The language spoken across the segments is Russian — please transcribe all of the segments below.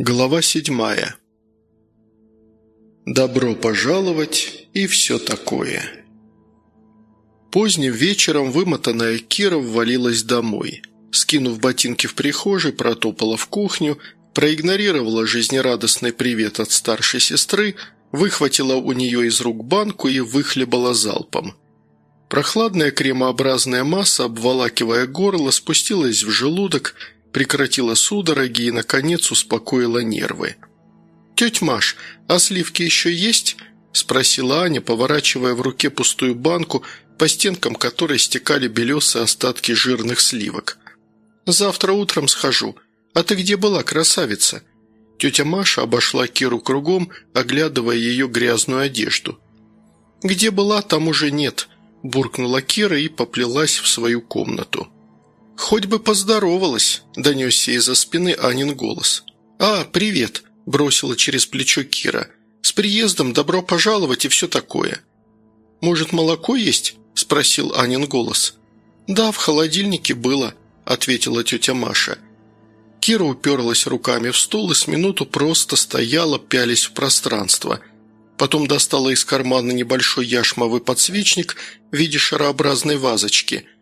Глава седьмая. Добро пожаловать и все такое. Поздним вечером вымотанная Кира ввалилась домой. Скинув ботинки в прихожей, протопала в кухню, проигнорировала жизнерадостный привет от старшей сестры, выхватила у нее из рук банку и выхлебала залпом. Прохладная кремообразная масса, обволакивая горло, спустилась в желудок – прекратила судороги и, наконец, успокоила нервы. «Тетя Маш, а сливки еще есть?» – спросила Аня, поворачивая в руке пустую банку, по стенкам которой стекали белесые остатки жирных сливок. «Завтра утром схожу. А ты где была, красавица?» Тетя Маша обошла Киру кругом, оглядывая ее грязную одежду. «Где была, там уже нет», – буркнула Кира и поплелась в свою комнату. «Хоть бы поздоровалась», – донесся из-за спины Анин голос. «А, привет», – бросила через плечо Кира. «С приездом, добро пожаловать и все такое». «Может, молоко есть?» – спросил Анин голос. «Да, в холодильнике было», – ответила тетя Маша. Кира уперлась руками в стол и с минуту просто стояла, пялись в пространство. Потом достала из кармана небольшой яшмовый подсвечник в виде шарообразной вазочки –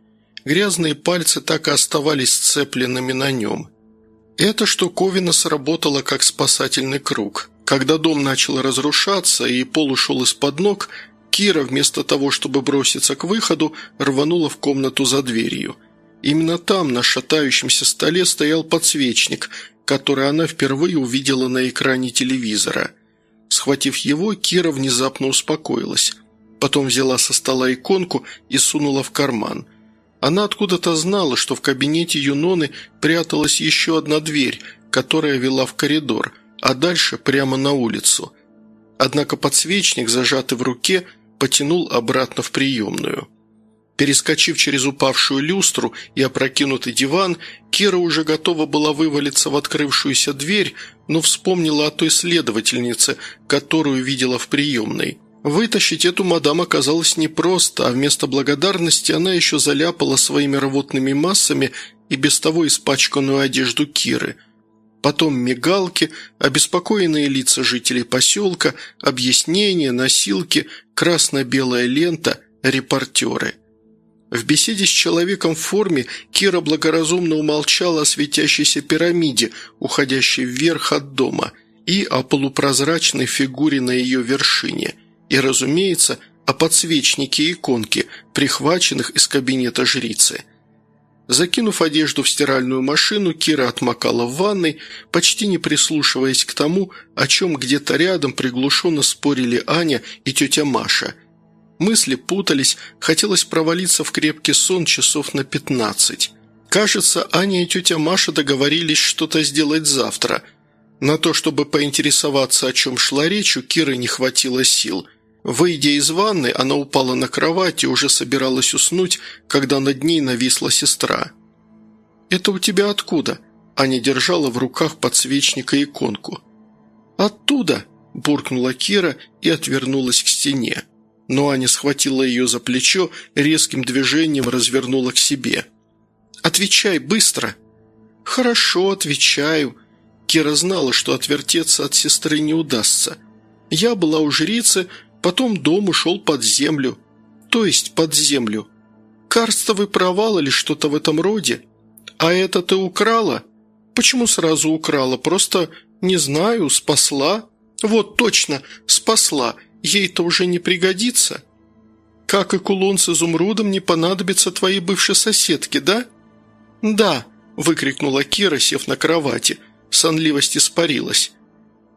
Грязные пальцы так и оставались сцепленными на нем. Эта штуковина сработала как спасательный круг. Когда дом начал разрушаться и пол ушел из-под ног, Кира, вместо того, чтобы броситься к выходу, рванула в комнату за дверью. Именно там, на шатающемся столе, стоял подсвечник, который она впервые увидела на экране телевизора. Схватив его, Кира внезапно успокоилась. Потом взяла со стола иконку и сунула в карман – она откуда-то знала, что в кабинете Юноны пряталась еще одна дверь, которая вела в коридор, а дальше прямо на улицу. Однако подсвечник, зажатый в руке, потянул обратно в приемную. Перескочив через упавшую люстру и опрокинутый диван, Кира уже готова была вывалиться в открывшуюся дверь, но вспомнила о той следовательнице, которую видела в приемной – Вытащить эту мадам оказалось непросто, а вместо благодарности она еще заляпала своими рвотными массами и без того испачканную одежду Киры. Потом мигалки, обеспокоенные лица жителей поселка, объяснения, носилки, красно-белая лента, репортеры. В беседе с человеком в форме Кира благоразумно умолчала о светящейся пирамиде, уходящей вверх от дома, и о полупрозрачной фигуре на ее вершине – и, разумеется, о подсвечнике и иконке, прихваченных из кабинета жрицы. Закинув одежду в стиральную машину, Кира отмокала в ванной, почти не прислушиваясь к тому, о чем где-то рядом приглушенно спорили Аня и тетя Маша. Мысли путались, хотелось провалиться в крепкий сон часов на пятнадцать. Кажется, Аня и тетя Маша договорились что-то сделать завтра. На то, чтобы поинтересоваться, о чем шла речь, у Киры не хватило сил – Выйдя из ванны, она упала на кровать и уже собиралась уснуть, когда над ней нависла сестра. «Это у тебя откуда?» Аня держала в руках подсвечник и иконку. «Оттуда!» – буркнула Кира и отвернулась к стене. Но Аня схватила ее за плечо, резким движением развернула к себе. «Отвечай быстро!» «Хорошо, отвечаю». Кира знала, что отвертеться от сестры не удастся. «Я была у жрицы, Потом дом ушел под землю. То есть под землю. Карстовый провал или что-то в этом роде. А это ты украла? Почему сразу украла? Просто, не знаю, спасла? Вот точно, спасла. Ей-то уже не пригодится. Как и кулон с изумрудом не понадобится твоей бывшей соседке, да? Да, выкрикнула Кира, сев на кровати. Сонливость испарилась.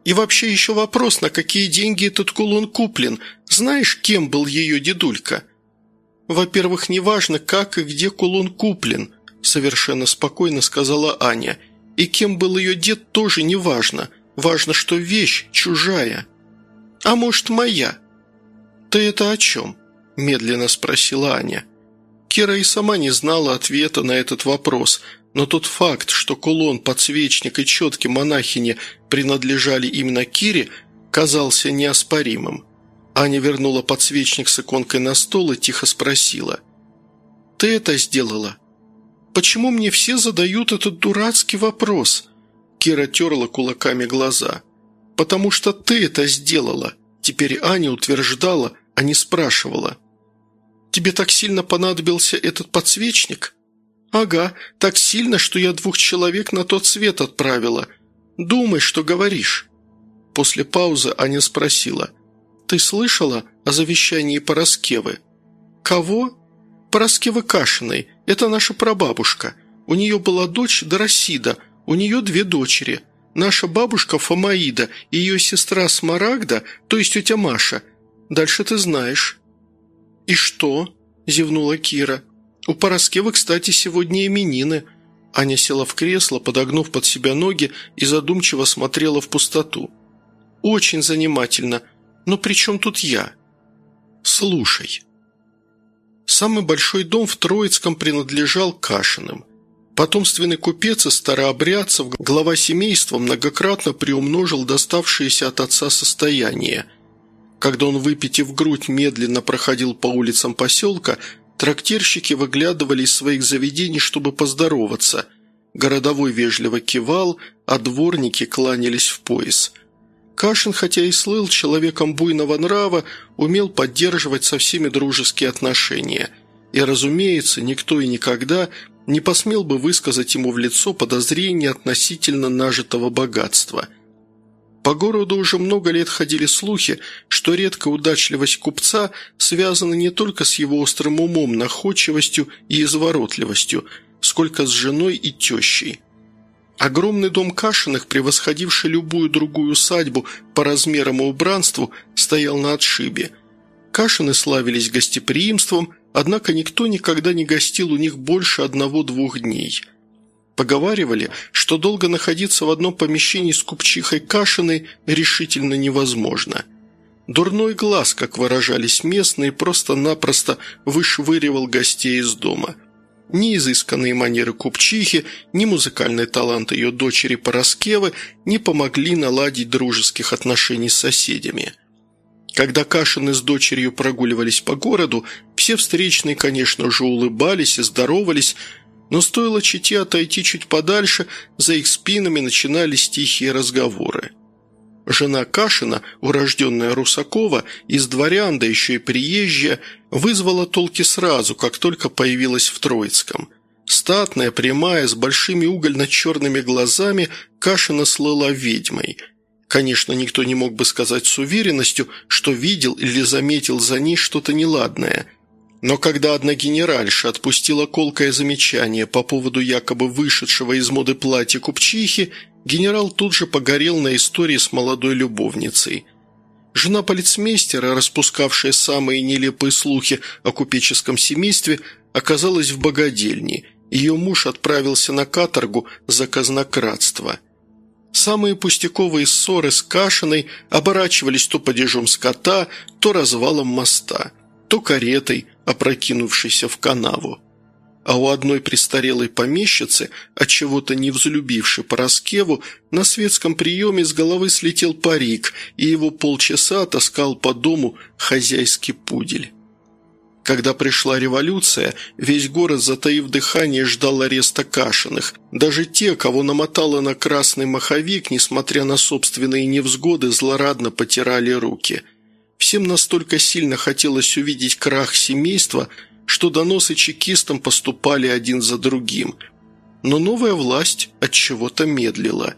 И вообще еще вопрос, на какие деньги этот кулон куплен. Знаешь, кем был ее дедулька?» «Во-первых, неважно, как и где кулон куплен», – совершенно спокойно сказала Аня. «И кем был ее дед, тоже неважно. Важно, что вещь чужая». «А может, моя?» «Ты это о чем?» – медленно спросила Аня. Кира и сама не знала ответа на этот вопрос – но тот факт, что кулон, подсвечник и четки монахини принадлежали именно Кире, казался неоспоримым. Аня вернула подсвечник с иконкой на стол и тихо спросила. «Ты это сделала?» «Почему мне все задают этот дурацкий вопрос?» Кира терла кулаками глаза. «Потому что ты это сделала!» Теперь Аня утверждала, а не спрашивала. «Тебе так сильно понадобился этот подсвечник?» «Ага, так сильно, что я двух человек на тот свет отправила. Думай, что говоришь». После паузы Аня спросила. «Ты слышала о завещании Пороскевы?» «Кого?» «Пороскевы Кашиной. Это наша прабабушка. У нее была дочь Доросида, у нее две дочери. Наша бабушка Фомаида и ее сестра Смарагда, то есть тетя Маша. Дальше ты знаешь». «И что?» – зевнула Кира. «У Пороскевы, кстати, сегодня именины». Аня села в кресло, подогнув под себя ноги и задумчиво смотрела в пустоту. «Очень занимательно. Но при чем тут я?» «Слушай». Самый большой дом в Троицком принадлежал Кашиным. Потомственный купец из старообрядцев, глава семейства, многократно приумножил доставшееся от отца состояние. Когда он, выпитив грудь, медленно проходил по улицам поселка, трактирщики выглядывали из своих заведений, чтобы поздороваться. Городовой вежливо кивал, а дворники кланялись в пояс. Кашин, хотя и слыл человеком буйного нрава, умел поддерживать со всеми дружеские отношения. И, разумеется, никто и никогда не посмел бы высказать ему в лицо подозрения относительно нажитого богатства. По городу уже много лет ходили слухи, что редкая удачливость купца связана не только с его острым умом, находчивостью и изворотливостью, сколько с женой и тещей. Огромный дом Кашиных, превосходивший любую другую усадьбу по размерам и убранству, стоял на отшибе. Кашины славились гостеприимством, Однако никто никогда не гостил у них больше одного-двух дней. Поговаривали, что долго находиться в одном помещении с купчихой Кашиной решительно невозможно. Дурной глаз, как выражались местные, просто-напросто вышвыривал гостей из дома. Ни изысканные манеры купчихи, ни музыкальный талант ее дочери Пороскевы не помогли наладить дружеских отношений с соседями – когда Кашины с дочерью прогуливались по городу, все встречные, конечно же, улыбались и здоровались, но стоило чите отойти чуть подальше, за их спинами начинались тихие разговоры. Жена Кашина, урожденная Русакова, из дворян, да еще и приезжая, вызвала толки сразу, как только появилась в Троицком. Статная, прямая, с большими угольно-черными глазами, Кашина слыла ведьмой – Конечно, никто не мог бы сказать с уверенностью, что видел или заметил за ней что-то неладное. Но когда одна генеральша отпустила колкое замечание по поводу якобы вышедшего из моды платья купчихи, генерал тут же погорел на истории с молодой любовницей. Жена полицмейстера, распускавшая самые нелепые слухи о купеческом семействе, оказалась в богадельне. Ее муж отправился на каторгу за казнократство – Самые пустяковые ссоры с Кашиной оборачивались то падежом скота, то развалом моста, то каретой, опрокинувшейся в канаву. А у одной престарелой помещицы, от чего то не взлюбившей Пороскеву, на светском приеме с головы слетел парик, и его полчаса таскал по дому хозяйский пудель. Когда пришла революция, весь город, затаив дыхание, ждал ареста Кашиных. Даже те, кого намотало на красный маховик, несмотря на собственные невзгоды, злорадно потирали руки. Всем настолько сильно хотелось увидеть крах семейства, что доносы чекистам поступали один за другим. Но новая власть от чего-то медлила.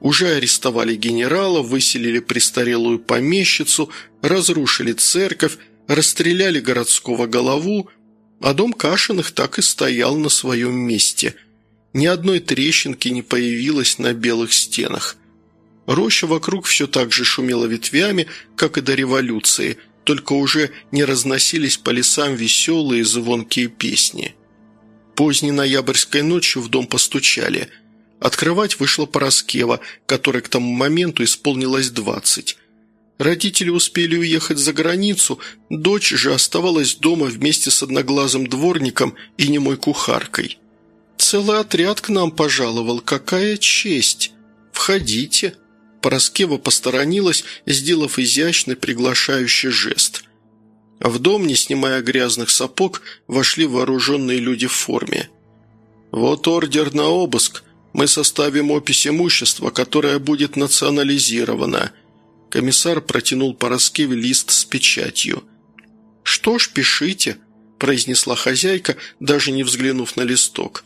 Уже арестовали генерала, выселили престарелую помещицу, разрушили церковь, расстреляли городского голову, а дом Кашиных так и стоял на своем месте. Ни одной трещинки не появилось на белых стенах. Роща вокруг все так же шумела ветвями, как и до революции, только уже не разносились по лесам веселые звонкие песни. Поздней ноябрьской ночью в дом постучали. Открывать вышла Пороскева, которой к тому моменту исполнилось двадцать. Родители успели уехать за границу, дочь же оставалась дома вместе с одноглазым дворником и немой кухаркой. «Целый отряд к нам пожаловал, какая честь! Входите!» Пороскева посторонилась, сделав изящный приглашающий жест. В дом, не снимая грязных сапог, вошли вооруженные люди в форме. «Вот ордер на обыск», Мы составим опись имущества, которое будет национализировано». Комиссар протянул Пороскеве лист с печатью. «Что ж, пишите», – произнесла хозяйка, даже не взглянув на листок.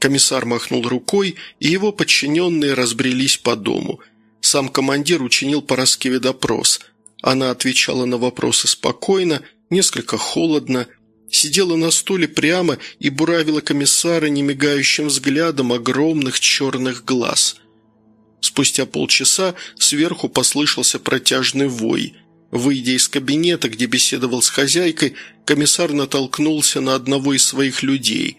Комиссар махнул рукой, и его подчиненные разбрелись по дому. Сам командир учинил Пороскеве допрос. Она отвечала на вопросы спокойно, несколько холодно, сидела на стуле прямо и буравила комиссара немигающим взглядом огромных черных глаз. Спустя полчаса сверху послышался протяжный вой. Выйдя из кабинета, где беседовал с хозяйкой, комиссар натолкнулся на одного из своих людей.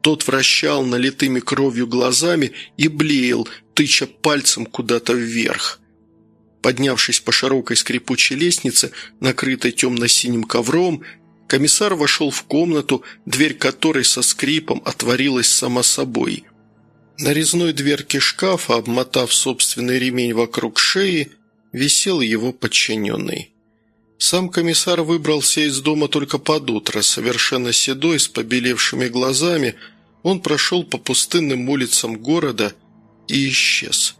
Тот вращал налитыми кровью глазами и блеял, тыча пальцем куда-то вверх. Поднявшись по широкой скрипучей лестнице, накрытой темно-синим ковром, Комиссар вошел в комнату, дверь которой со скрипом отворилась сама собой. На резной дверке шкафа, обмотав собственный ремень вокруг шеи, висел его подчиненный. Сам комиссар выбрался из дома только под утро, совершенно седой, с побелевшими глазами, он прошел по пустынным улицам города и исчез.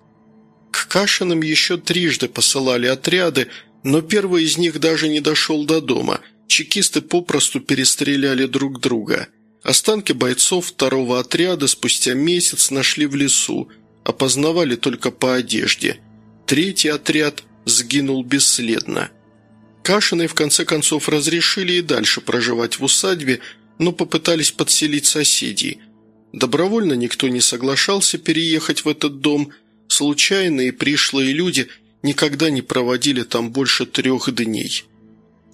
К Кашинам еще трижды посылали отряды, но первый из них даже не дошел до дома – чекисты попросту перестреляли друг друга. Останки бойцов второго отряда спустя месяц нашли в лесу, опознавали только по одежде. Третий отряд сгинул бесследно. Кашиной в конце концов разрешили и дальше проживать в усадьбе, но попытались подселить соседей. Добровольно никто не соглашался переехать в этот дом, случайные пришлые люди никогда не проводили там больше трех дней.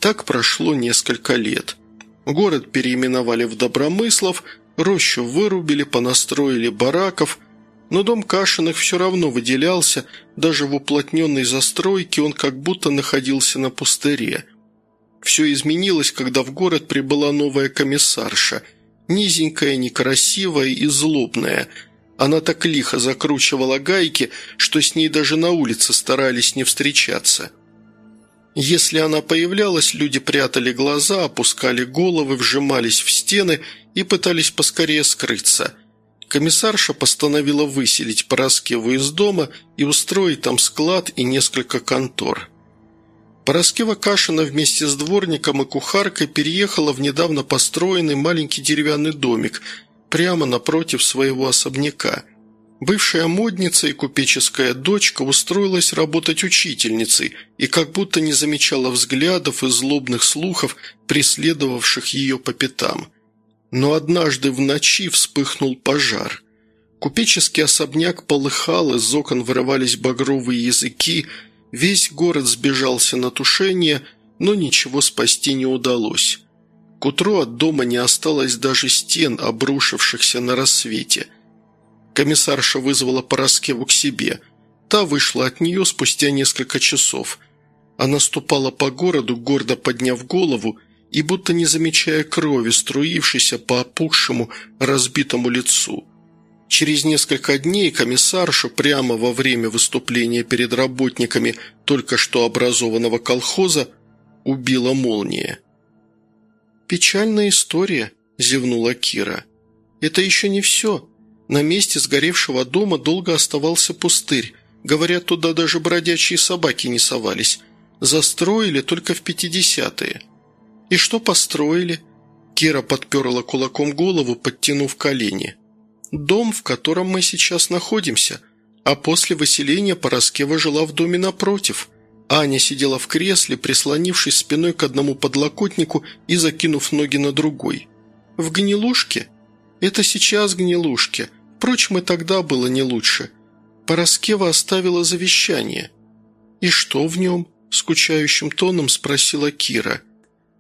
Так прошло несколько лет. Город переименовали в Добромыслов, рощу вырубили, понастроили бараков, но дом Кашиных все равно выделялся, даже в уплотненной застройке он как будто находился на пустыре. Все изменилось, когда в город прибыла новая комиссарша, низенькая, некрасивая и злобная. Она так лихо закручивала гайки, что с ней даже на улице старались не встречаться – если она появлялась, люди прятали глаза, опускали головы, вжимались в стены и пытались поскорее скрыться. Комиссарша постановила выселить Пороскеву из дома и устроить там склад и несколько контор. Пороскева Кашина вместе с дворником и кухаркой переехала в недавно построенный маленький деревянный домик прямо напротив своего особняка – Бывшая модница и купеческая дочка устроилась работать учительницей и как будто не замечала взглядов и злобных слухов, преследовавших ее по пятам. Но однажды в ночи вспыхнул пожар. Купеческий особняк полыхал, из окон вырывались багровые языки, весь город сбежался на тушение, но ничего спасти не удалось. К утру от дома не осталось даже стен, обрушившихся на рассвете – Комиссарша вызвала Пороскеву к себе. Та вышла от нее спустя несколько часов. Она ступала по городу, гордо подняв голову, и будто не замечая крови, струившейся по опухшему, разбитому лицу. Через несколько дней комиссаршу прямо во время выступления перед работниками только что образованного колхоза убила молния. «Печальная история», – зевнула Кира. «Это еще не все. На месте сгоревшего дома долго оставался пустырь. Говорят, туда даже бродячие собаки не совались. Застроили только в пятидесятые. И что построили? Кира подперла кулаком голову, подтянув колени. Дом, в котором мы сейчас находимся. А после выселения Пороскева жила в доме напротив. Аня сидела в кресле, прислонившись спиной к одному подлокотнику и закинув ноги на другой. В гнилушке? Это сейчас гнилушки. Впрочем, и тогда было не лучше. Пороскева оставила завещание. «И что в нем?» – скучающим тоном спросила Кира.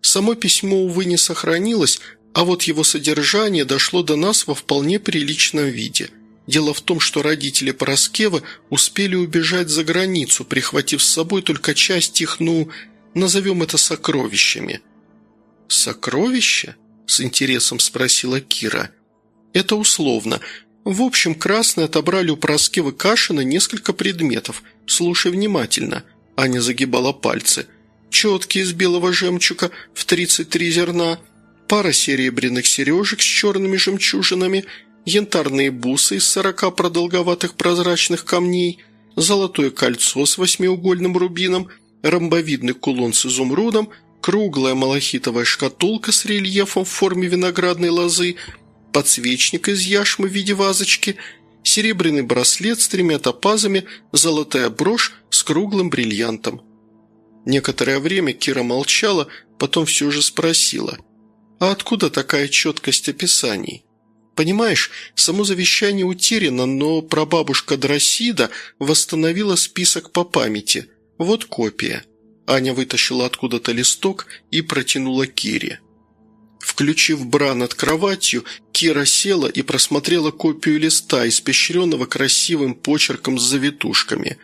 Само письмо, увы, не сохранилось, а вот его содержание дошло до нас во вполне приличном виде. Дело в том, что родители Пороскева успели убежать за границу, прихватив с собой только часть их, ну, назовем это сокровищами. «Сокровища?» – с интересом спросила Кира. «Это условно. В общем, красные отобрали у Проскевы Кашина несколько предметов. Слушай внимательно. Аня загибала пальцы. Четки из белого жемчуга в 33 зерна, пара серебряных сережек с черными жемчужинами, янтарные бусы из сорока продолговатых прозрачных камней, золотое кольцо с восьмиугольным рубином, ромбовидный кулон с изумрудом, круглая малахитовая шкатулка с рельефом в форме виноградной лозы, подсвечник из яшмы в виде вазочки, серебряный браслет с тремя топазами, золотая брошь с круглым бриллиантом. Некоторое время Кира молчала, потом все же спросила, «А откуда такая четкость описаний?» Понимаешь, само завещание утеряно, но прабабушка Дросида восстановила список по памяти. Вот копия. Аня вытащила откуда-то листок и протянула Кире. Включив бра над кроватью, Кира села и просмотрела копию листа, испещренного красивым почерком с завитушками.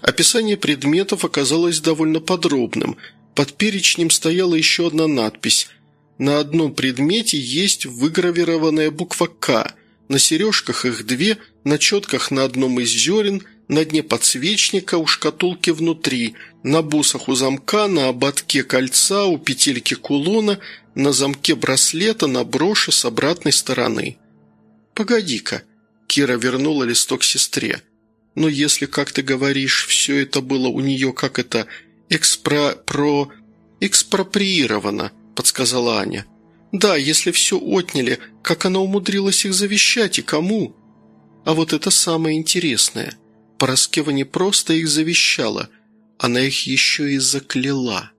Описание предметов оказалось довольно подробным. Под перечнем стояла еще одна надпись – на одном предмете есть выгравированная буква «К», на сережках их две, на четках на одном из зерен, на дне подсвечника, у шкатулки внутри, на бусах у замка, на ободке кольца, у петельки кулона, на замке браслета, на броши с обратной стороны. «Погоди-ка», – Кира вернула листок сестре. «Но если, как ты говоришь, все это было у нее как это экспро... про... экспроприировано», – подсказала Аня. «Да, если все отняли, как она умудрилась их завещать и кому?» А вот это самое интересное. Пороскева не просто их завещала, она их еще и закляла.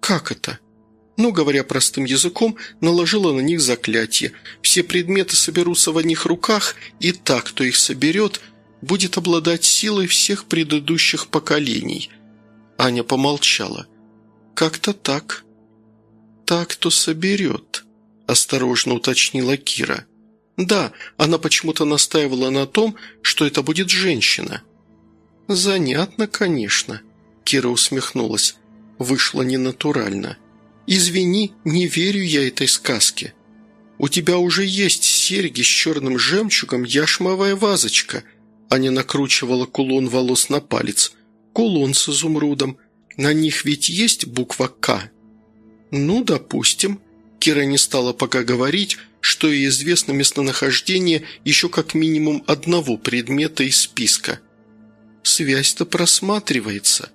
«Как это?» Ну, говоря простым языком, наложила на них заклятие. Все предметы соберутся в одних руках, и так, кто их соберет, будет обладать силой всех предыдущих поколений. Аня помолчала. «Как-то так», та, кто соберет», – осторожно уточнила Кира. «Да, она почему-то настаивала на том, что это будет женщина». «Занятно, конечно», – Кира усмехнулась. «Вышло ненатурально. Извини, не верю я этой сказке. У тебя уже есть серьги с черным жемчугом, яшмовая вазочка». Аня накручивала кулон волос на палец. «Кулон с изумрудом. На них ведь есть буква «К». «Ну, допустим». Кира не стала пока говорить, что ей известно местонахождение еще как минимум одного предмета из списка. «Связь-то просматривается.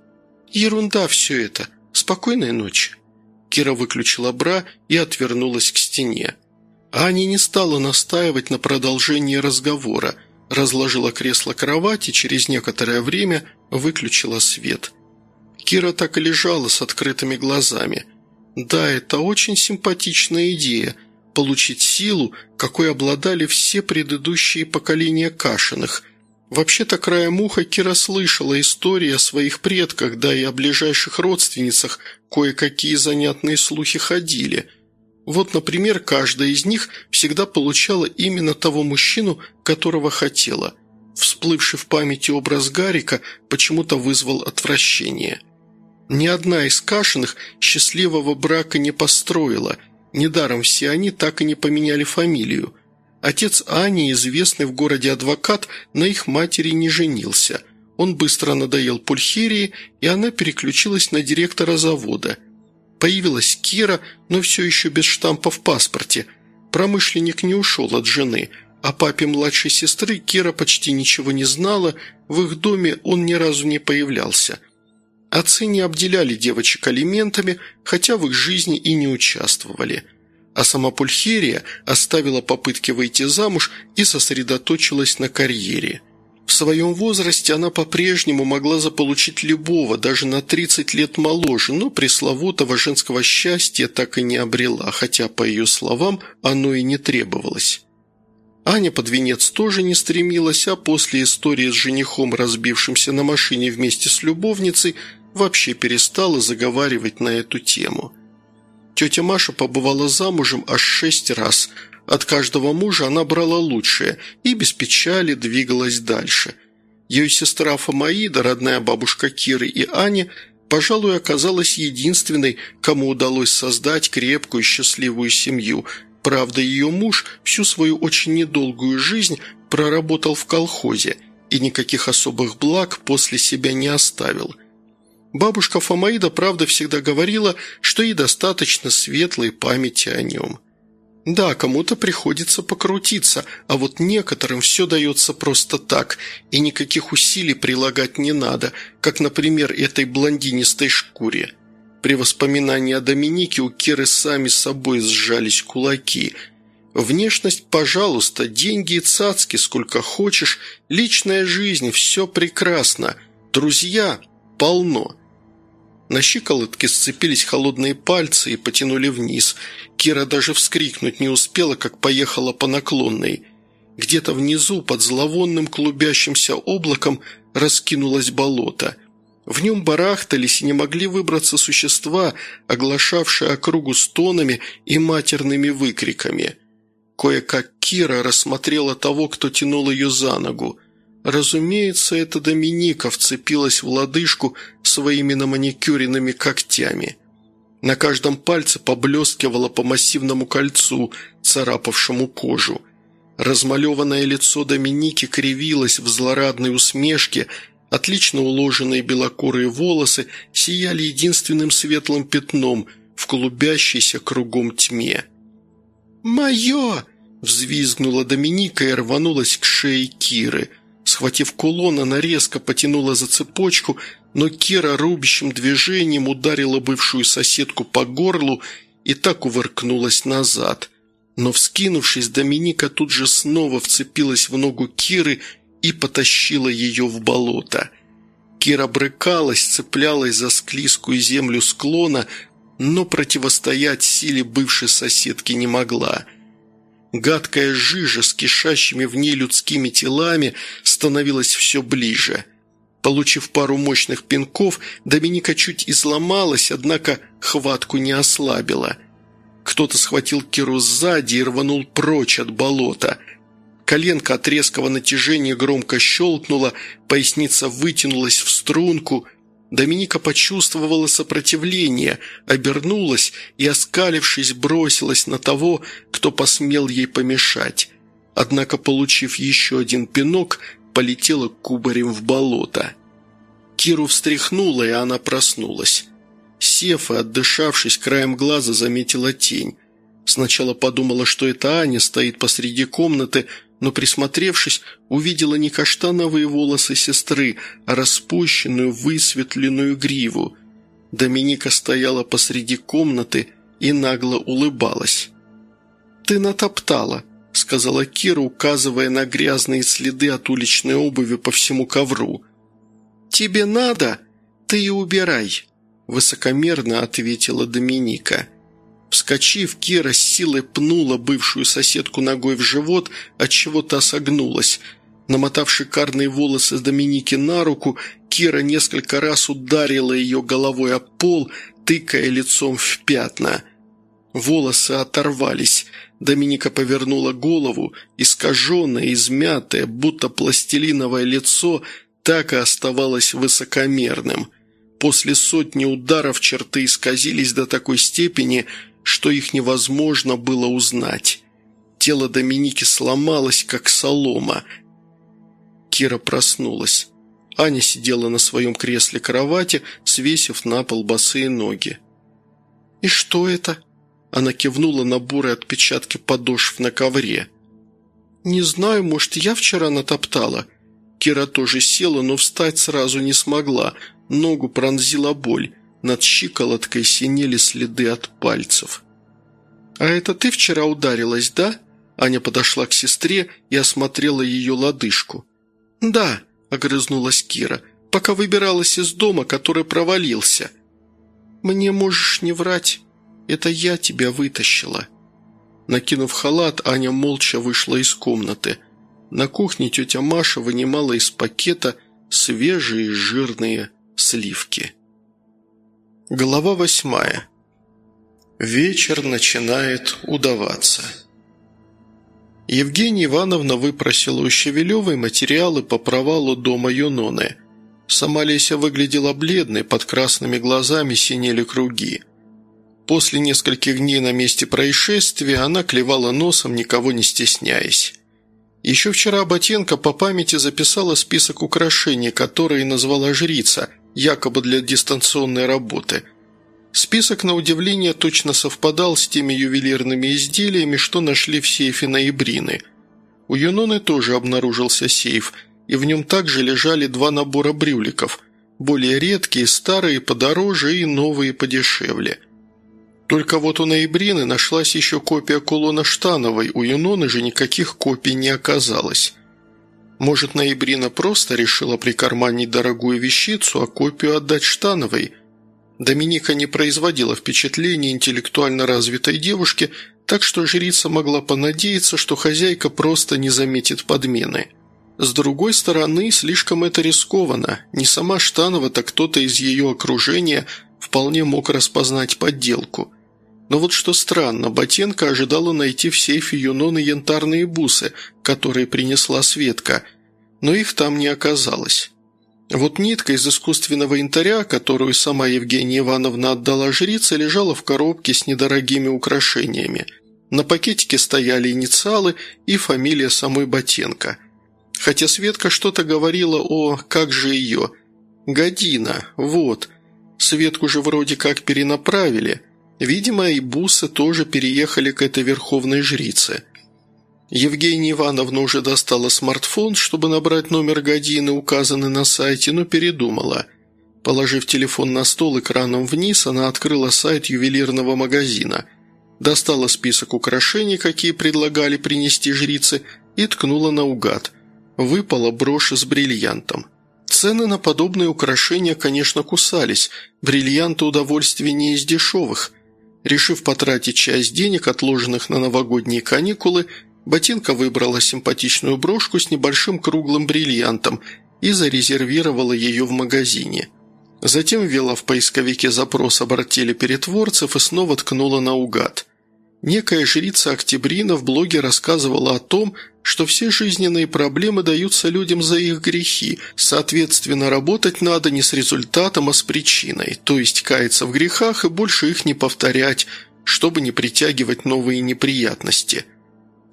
Ерунда все это. Спокойной ночи». Кира выключила бра и отвернулась к стене. Аня не стала настаивать на продолжении разговора, разложила кресло-кровать и через некоторое время выключила свет. Кира так и лежала с открытыми глазами – да, это очень симпатичная идея – получить силу, какой обладали все предыдущие поколения Кашиных. Вообще-то краем уха Кира слышала истории о своих предках, да и о ближайших родственницах кое-какие занятные слухи ходили. Вот, например, каждая из них всегда получала именно того мужчину, которого хотела. Всплывший в памяти образ Гарика почему-то вызвал отвращение – ни одна из Кашиных счастливого брака не построила. Недаром все они так и не поменяли фамилию. Отец Ани, известный в городе адвокат, на их матери не женился. Он быстро надоел Пульхерии, и она переключилась на директора завода. Появилась Кира, но все еще без штампа в паспорте. Промышленник не ушел от жены – о папе младшей сестры Кира почти ничего не знала, в их доме он ни разу не появлялся – Отцы не обделяли девочек алиментами, хотя в их жизни и не участвовали. А сама Пульхерия оставила попытки выйти замуж и сосредоточилась на карьере. В своем возрасте она по-прежнему могла заполучить любого, даже на 30 лет моложе, но пресловутого женского счастья так и не обрела, хотя, по ее словам, оно и не требовалось. Аня под венец тоже не стремилась, а после истории с женихом, разбившимся на машине вместе с любовницей, вообще перестала заговаривать на эту тему. Тетя Маша побывала замужем аж шесть раз. От каждого мужа она брала лучшее и без печали двигалась дальше. Ее сестра Фомаида, родная бабушка Киры и Ани, пожалуй, оказалась единственной, кому удалось создать крепкую счастливую семью. Правда, ее муж всю свою очень недолгую жизнь проработал в колхозе и никаких особых благ после себя не оставил – Бабушка Фомаида, правда, всегда говорила, что ей достаточно светлой памяти о нем. Да, кому-то приходится покрутиться, а вот некоторым все дается просто так, и никаких усилий прилагать не надо, как, например, этой блондинистой шкуре. При воспоминании о Доминике у Киры сами собой сжались кулаки. Внешность, пожалуйста, деньги и цацки, сколько хочешь, личная жизнь, все прекрасно. Друзья полно. На щиколотке сцепились холодные пальцы и потянули вниз. Кира даже вскрикнуть не успела, как поехала по наклонной. Где-то внизу, под зловонным клубящимся облаком, раскинулось болото. В нем барахтались и не могли выбраться существа, оглашавшие округу стонами и матерными выкриками. Кое-как Кира рассмотрела того, кто тянул ее за ногу. Разумеется, эта Доминика вцепилась в лодыжку своими наманикюренными когтями. На каждом пальце поблескивало по массивному кольцу, царапавшему кожу. Размалеванное лицо Доминики кривилось в злорадной усмешке, отлично уложенные белокурые волосы сияли единственным светлым пятном в клубящейся кругом тьме. «Мое!» – взвизгнула Доминика и рванулась к шее Киры – Схватив кулон, она резко потянула за цепочку, но Кира рубящим движением ударила бывшую соседку по горлу и так увыркнулась назад. Но, вскинувшись, Доминика тут же снова вцепилась в ногу Киры и потащила ее в болото. Кира брыкалась, цеплялась за склизкую землю склона, но противостоять силе бывшей соседки не могла – Гадкая жижа с кишащими в ней людскими телами становилась все ближе. Получив пару мощных пинков, Доминика чуть изломалась, однако хватку не ослабила. Кто-то схватил Киру сзади и рванул прочь от болота. Коленка от резкого натяжения громко щелкнула, поясница вытянулась в струнку – Доминика почувствовала сопротивление, обернулась и, оскалившись, бросилась на того, кто посмел ей помешать. Однако, получив еще один пинок, полетела кубарем в болото. Киру встряхнула, и она проснулась. Сев и отдышавшись, краем глаза заметила тень. Сначала подумала, что это Аня стоит посреди комнаты, но, присмотревшись, увидела не каштановые волосы сестры, а распущенную, высветленную гриву. Доминика стояла посреди комнаты и нагло улыбалась. «Ты натоптала», — сказала Кира, указывая на грязные следы от уличной обуви по всему ковру. «Тебе надо? Ты и убирай», — высокомерно ответила Доминика. Вскочив, Кира с силой пнула бывшую соседку ногой в живот, отчего та согнулась. Намотав шикарные волосы Доминики на руку, Кира несколько раз ударила ее головой о пол, тыкая лицом в пятна. Волосы оторвались. Доминика повернула голову, искаженное, измятое, будто пластилиновое лицо так и оставалось высокомерным. После сотни ударов черты исказились до такой степени, что их невозможно было узнать. Тело Доминики сломалось, как солома. Кира проснулась. Аня сидела на своем кресле-кровати, свесив на пол босые ноги. «И что это?» Она кивнула на бурые отпечатки подошв на ковре. «Не знаю, может, я вчера натоптала?» Кира тоже села, но встать сразу не смогла. Ногу пронзила боль. Над щиколоткой синели следы от пальцев. «А это ты вчера ударилась, да?» Аня подошла к сестре и осмотрела ее лодыжку. «Да», – огрызнулась Кира, – «пока выбиралась из дома, который провалился». «Мне можешь не врать. Это я тебя вытащила». Накинув халат, Аня молча вышла из комнаты. На кухне тетя Маша вынимала из пакета свежие жирные сливки. Глава восьмая. Вечер начинает удаваться. Евгения Ивановна выпросила у Щавелевой материалы по провалу дома Юноны. Сама Леся выглядела бледной, под красными глазами синели круги. После нескольких дней на месте происшествия она клевала носом, никого не стесняясь. Еще вчера Ботенко по памяти записала список украшений, которые назвала жрица – якобы для дистанционной работы. Список, на удивление, точно совпадал с теми ювелирными изделиями, что нашли в сейфе Ноябрины. У Юноны тоже обнаружился сейф, и в нем также лежали два набора брюликов, более редкие, старые подороже и новые подешевле. Только вот у Ноябрины нашлась еще копия кулона Штановой, у Юноны же никаких копий не оказалось. Может, Ноябрина просто решила прикарманить дорогую вещицу, а копию отдать Штановой? Доминика не производила впечатления интеллектуально развитой девушки, так что жрица могла понадеяться, что хозяйка просто не заметит подмены. С другой стороны, слишком это рискованно. Не сама Штанова, так кто-то из ее окружения вполне мог распознать подделку. Но вот что странно, Ботенко ожидала найти в сейфе Юноны янтарные бусы, которые принесла Светка, но их там не оказалось. Вот нитка из искусственного янтаря, которую сама Евгения Ивановна отдала жрице, лежала в коробке с недорогими украшениями. На пакетике стояли инициалы и фамилия самой Ботенко. Хотя Светка что-то говорила о «как же ее?» «Година, вот. Светку же вроде как перенаправили». Видимо, и бусы тоже переехали к этой верховной жрице. Евгения Ивановна уже достала смартфон, чтобы набрать номер годины, указанный на сайте, но передумала. Положив телефон на стол экраном вниз, она открыла сайт ювелирного магазина, достала список украшений, какие предлагали принести жрицы, и ткнула наугад. Выпала брошь с бриллиантом. Цены на подобные украшения, конечно, кусались, бриллианты удовольствия не из дешевых – Решив потратить часть денег, отложенных на новогодние каникулы, Ботинка выбрала симпатичную брошку с небольшим круглым бриллиантом и зарезервировала ее в магазине. Затем ввела в поисковике запрос об артели перетворцев и снова ткнула наугад. Некая жрица Октябрина в блоге рассказывала о том, что все жизненные проблемы даются людям за их грехи, соответственно, работать надо не с результатом, а с причиной, то есть каяться в грехах и больше их не повторять, чтобы не притягивать новые неприятности.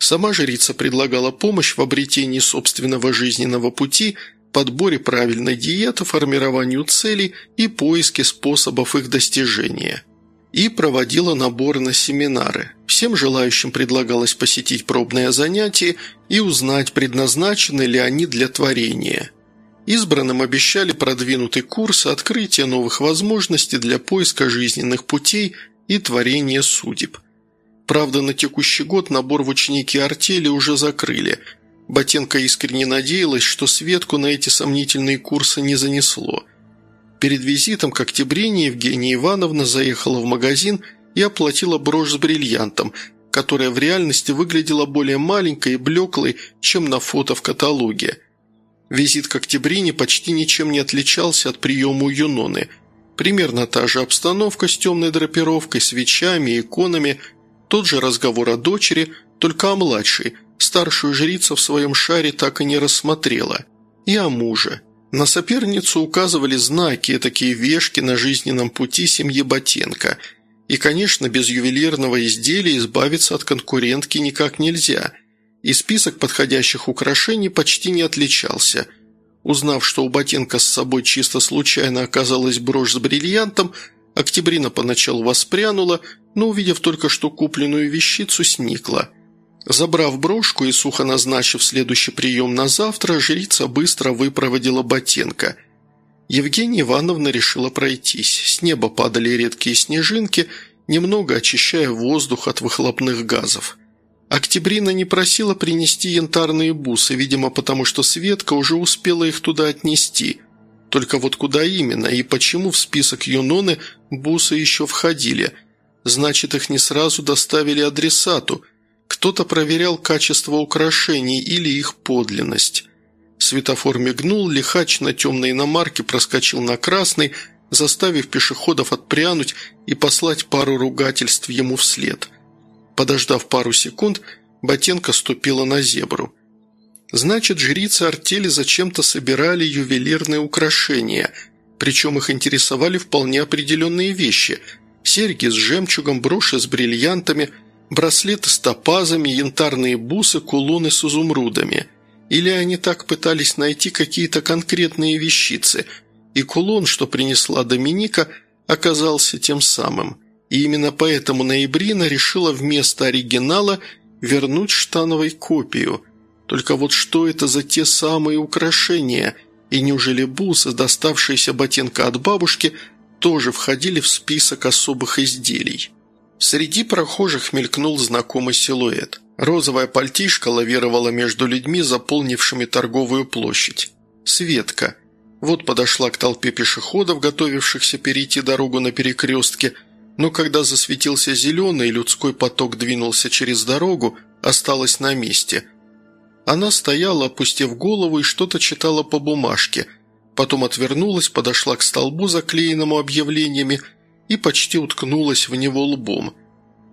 Сама жрица предлагала помощь в обретении собственного жизненного пути, подборе правильной диеты, формированию целей и поиске способов их достижения – и проводила набор на семинары. Всем желающим предлагалось посетить пробное занятие и узнать, предназначены ли они для творения. Избранным обещали продвинутый курс открытия новых возможностей для поиска жизненных путей и творения судеб. Правда, на текущий год набор в ученики артели уже закрыли. Ботенко искренне надеялась, что Светку на эти сомнительные курсы не занесло – Перед визитом к Октябрине Евгения Ивановна заехала в магазин и оплатила брошь с бриллиантом, которая в реальности выглядела более маленькой и блеклой, чем на фото в каталоге. Визит к Октябрине почти ничем не отличался от приема у Юноны. Примерно та же обстановка с темной драпировкой, свечами, иконами, тот же разговор о дочери, только о младшей, старшую жрицу в своем шаре так и не рассмотрела, и о муже – на соперницу указывали знаки, такие вешки на жизненном пути семьи Ботенко. И, конечно, без ювелирного изделия избавиться от конкурентки никак нельзя. И список подходящих украшений почти не отличался. Узнав, что у Ботенко с собой чисто случайно оказалась брошь с бриллиантом, Октябрина поначалу воспрянула, но, увидев только что купленную вещицу, сникла – Забрав брошку и сухо назначив следующий прием на завтра, жрица быстро выпроводила Ботенко. Евгения Ивановна решила пройтись. С неба падали редкие снежинки, немного очищая воздух от выхлопных газов. Октябрина не просила принести янтарные бусы, видимо, потому что Светка уже успела их туда отнести. Только вот куда именно и почему в список Юноны бусы еще входили? Значит, их не сразу доставили адресату – кто-то проверял качество украшений или их подлинность. Светофор мигнул, лихач на темной иномарке проскочил на красный, заставив пешеходов отпрянуть и послать пару ругательств ему вслед. Подождав пару секунд, Ботенко ступила на зебру. Значит, жрицы артели зачем-то собирали ювелирные украшения, причем их интересовали вполне определенные вещи – серьги с жемчугом, броши с бриллиантами – Браслеты с топазами, янтарные бусы, кулоны с изумрудами. Или они так пытались найти какие-то конкретные вещицы, и кулон, что принесла Доминика, оказался тем самым. И именно поэтому Ноябрина решила вместо оригинала вернуть штановой копию. Только вот что это за те самые украшения? И неужели бусы, доставшиеся ботинка от бабушки, тоже входили в список особых изделий? Среди прохожих мелькнул знакомый силуэт. Розовая пальтишка лавировала между людьми, заполнившими торговую площадь. Светка. Вот подошла к толпе пешеходов, готовившихся перейти дорогу на перекрестке, но когда засветился зеленый людской поток двинулся через дорогу, осталась на месте. Она стояла, опустив голову, и что-то читала по бумажке. Потом отвернулась, подошла к столбу, заклеенному объявлениями, и почти уткнулась в него лбом.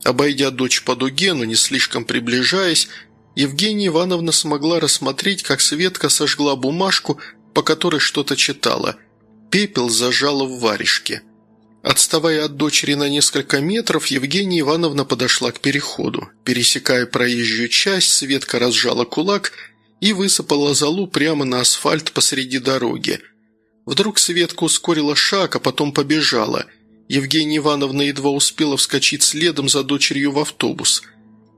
Обойдя дочь по дуге, но не слишком приближаясь, Евгения Ивановна смогла рассмотреть, как Светка сожгла бумажку, по которой что-то читала. Пепел зажала в варежке. Отставая от дочери на несколько метров, Евгения Ивановна подошла к переходу. Пересекая проезжую часть, Светка разжала кулак и высыпала золу прямо на асфальт посреди дороги. Вдруг Светка ускорила шаг, а потом побежала. Евгения Ивановна едва успела вскочить следом за дочерью в автобус –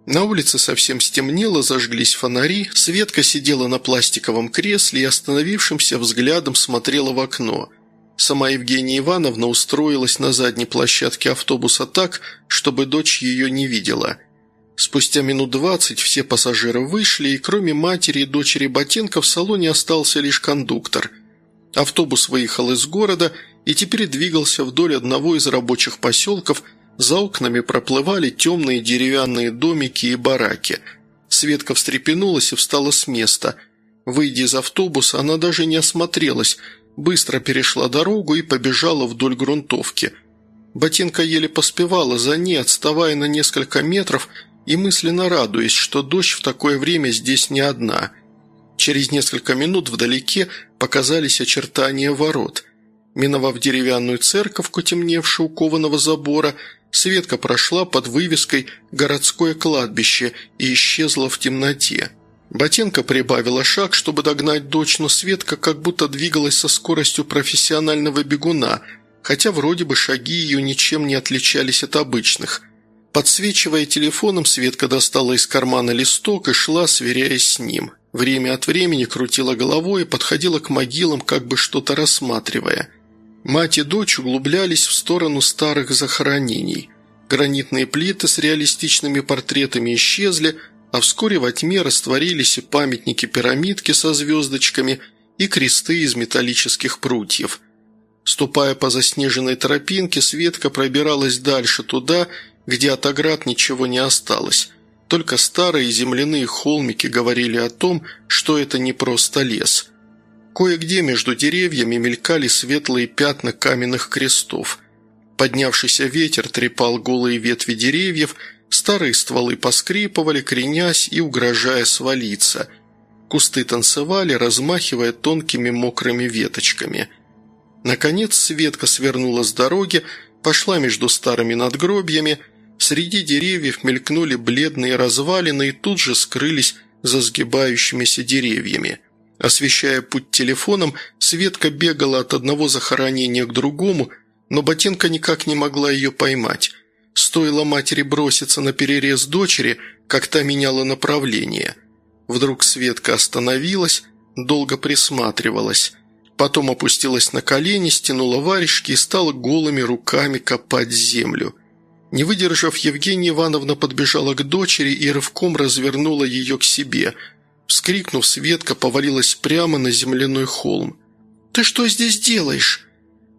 на улице совсем стемнело, зажглись фонари, Светка сидела на пластиковом кресле и остановившимся взглядом смотрела в окно. Сама Евгения Ивановна устроилась на задней площадке автобуса так, чтобы дочь ее не видела. Спустя минут двадцать все пассажиры вышли, и кроме матери и дочери Ботенко в салоне остался лишь кондуктор. Автобус выехал из города и теперь двигался вдоль одного из рабочих поселков – за окнами проплывали темные деревянные домики и бараки. Светка встрепенулась и встала с места. Выйдя из автобуса, она даже не осмотрелась, быстро перешла дорогу и побежала вдоль грунтовки. Ботинка еле поспевала за ней, отставая на несколько метров и мысленно радуясь, что дождь в такое время здесь не одна. Через несколько минут вдалеке показались очертания ворот. Миновав деревянную церковку, темневшую у кованого забора, Светка прошла под вывеской «Городское кладбище» и исчезла в темноте. Ботенко прибавила шаг, чтобы догнать дочь, но Светка как будто двигалась со скоростью профессионального бегуна, хотя вроде бы шаги ее ничем не отличались от обычных. Подсвечивая телефоном, Светка достала из кармана листок и шла, сверяясь с ним. Время от времени крутила головой и подходила к могилам, как бы что-то рассматривая – Мать и дочь углублялись в сторону старых захоронений. Гранитные плиты с реалистичными портретами исчезли, а вскоре во тьме растворились и памятники-пирамидки со звездочками, и кресты из металлических прутьев. Ступая по заснеженной тропинке, Светка пробиралась дальше туда, где от оград ничего не осталось. Только старые земляные холмики говорили о том, что это не просто лес – Кое-где между деревьями мелькали светлые пятна каменных крестов. Поднявшийся ветер трепал голые ветви деревьев, старые стволы поскрипывали, кренясь и угрожая свалиться. Кусты танцевали, размахивая тонкими мокрыми веточками. Наконец Светка свернула с дороги, пошла между старыми надгробьями, среди деревьев мелькнули бледные развалины и тут же скрылись за сгибающимися деревьями – Освещая путь телефоном, Светка бегала от одного захоронения к другому, но Ботенко никак не могла ее поймать. Стоило матери броситься на перерез дочери, как та меняла направление. Вдруг Светка остановилась, долго присматривалась. Потом опустилась на колени, стянула варежки и стала голыми руками копать землю. Не выдержав, Евгения Ивановна подбежала к дочери и рывком развернула ее к себе – Вскрикнув, Светка повалилась прямо на земляной холм. «Ты что здесь делаешь?»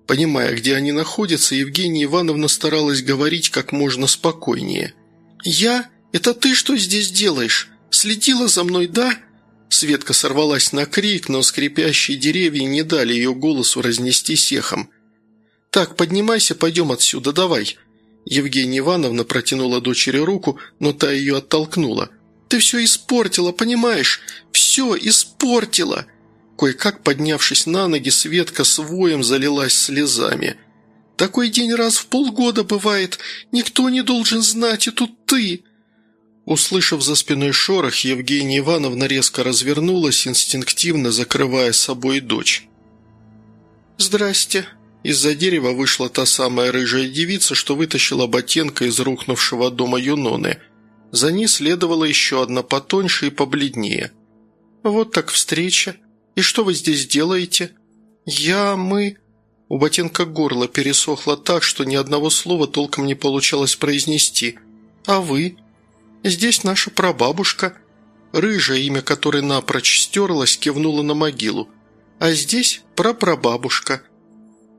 Понимая, где они находятся, Евгения Ивановна старалась говорить как можно спокойнее. «Я? Это ты что здесь делаешь? Следила за мной, да?» Светка сорвалась на крик, но скрипящие деревья не дали ее голосу разнестись эхом. «Так, поднимайся, пойдем отсюда, давай». Евгения Ивановна протянула дочери руку, но та ее оттолкнула – ты все испортила, понимаешь? Все испортила!» Кое-как поднявшись на ноги, Светка с воем залилась слезами. «Такой день раз в полгода бывает. Никто не должен знать, и тут ты!» Услышав за спиной шорох, Евгения Ивановна резко развернулась, инстинктивно закрывая собой дочь. «Здрасте», Из-за дерева вышла та самая рыжая девица, что вытащила Ботенко из рухнувшего дома Юноны. За ней следовала еще одна потоньше и побледнее. «Вот так встреча. И что вы здесь делаете?» «Я... мы...» У Ботенко горло пересохло так, что ни одного слова толком не получалось произнести. «А вы?» «Здесь наша прабабушка». Рыжая, имя которой напрочь стерлась, кивнула на могилу. «А здесь прапрабабушка».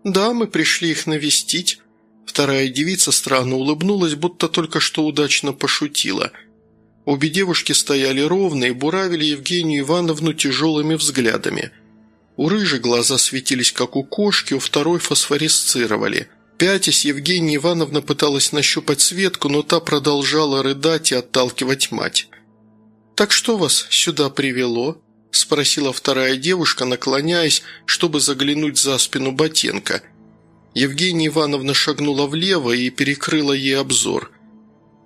«Да, мы пришли их навестить». Вторая девица странно улыбнулась, будто только что удачно пошутила. Обе девушки стояли ровно и буравили Евгению Ивановну тяжелыми взглядами. У рыжей глаза светились, как у кошки, у второй фосфорисцировали. Пятясь, Евгения Ивановна пыталась нащупать Светку, но та продолжала рыдать и отталкивать мать. «Так что вас сюда привело?» – спросила вторая девушка, наклоняясь, чтобы заглянуть за спину Ботенко. Евгения Ивановна шагнула влево и перекрыла ей обзор.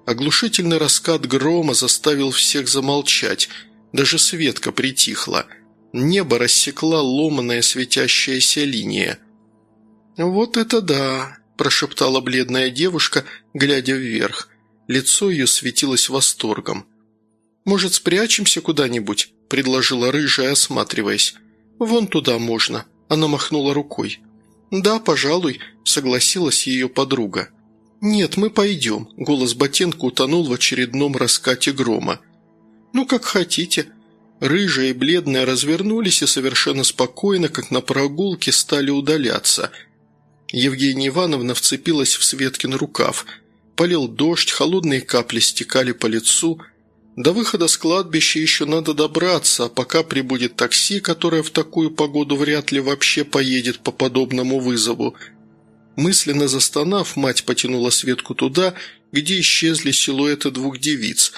Оглушительный раскат грома заставил всех замолчать, даже Светка притихла. Небо рассекла ломаная светящаяся линия. «Вот это да!» – прошептала бледная девушка, глядя вверх. Лицо ее светилось восторгом. «Может, спрячемся куда-нибудь?» – предложила рыжая, осматриваясь. «Вон туда можно», – она махнула рукой. «Да, пожалуй», – согласилась ее подруга. «Нет, мы пойдем», – голос Ботенко утонул в очередном раскате грома. «Ну, как хотите». Рыжая и бледная развернулись и совершенно спокойно, как на прогулке, стали удаляться. Евгения Ивановна вцепилась в Светкин рукав. Полил дождь, холодные капли стекали по лицу – до выхода с кладбища еще надо добраться, а пока прибудет такси, которое в такую погоду вряд ли вообще поедет по подобному вызову. Мысленно застонав, мать потянула Светку туда, где исчезли силуэты двух девиц.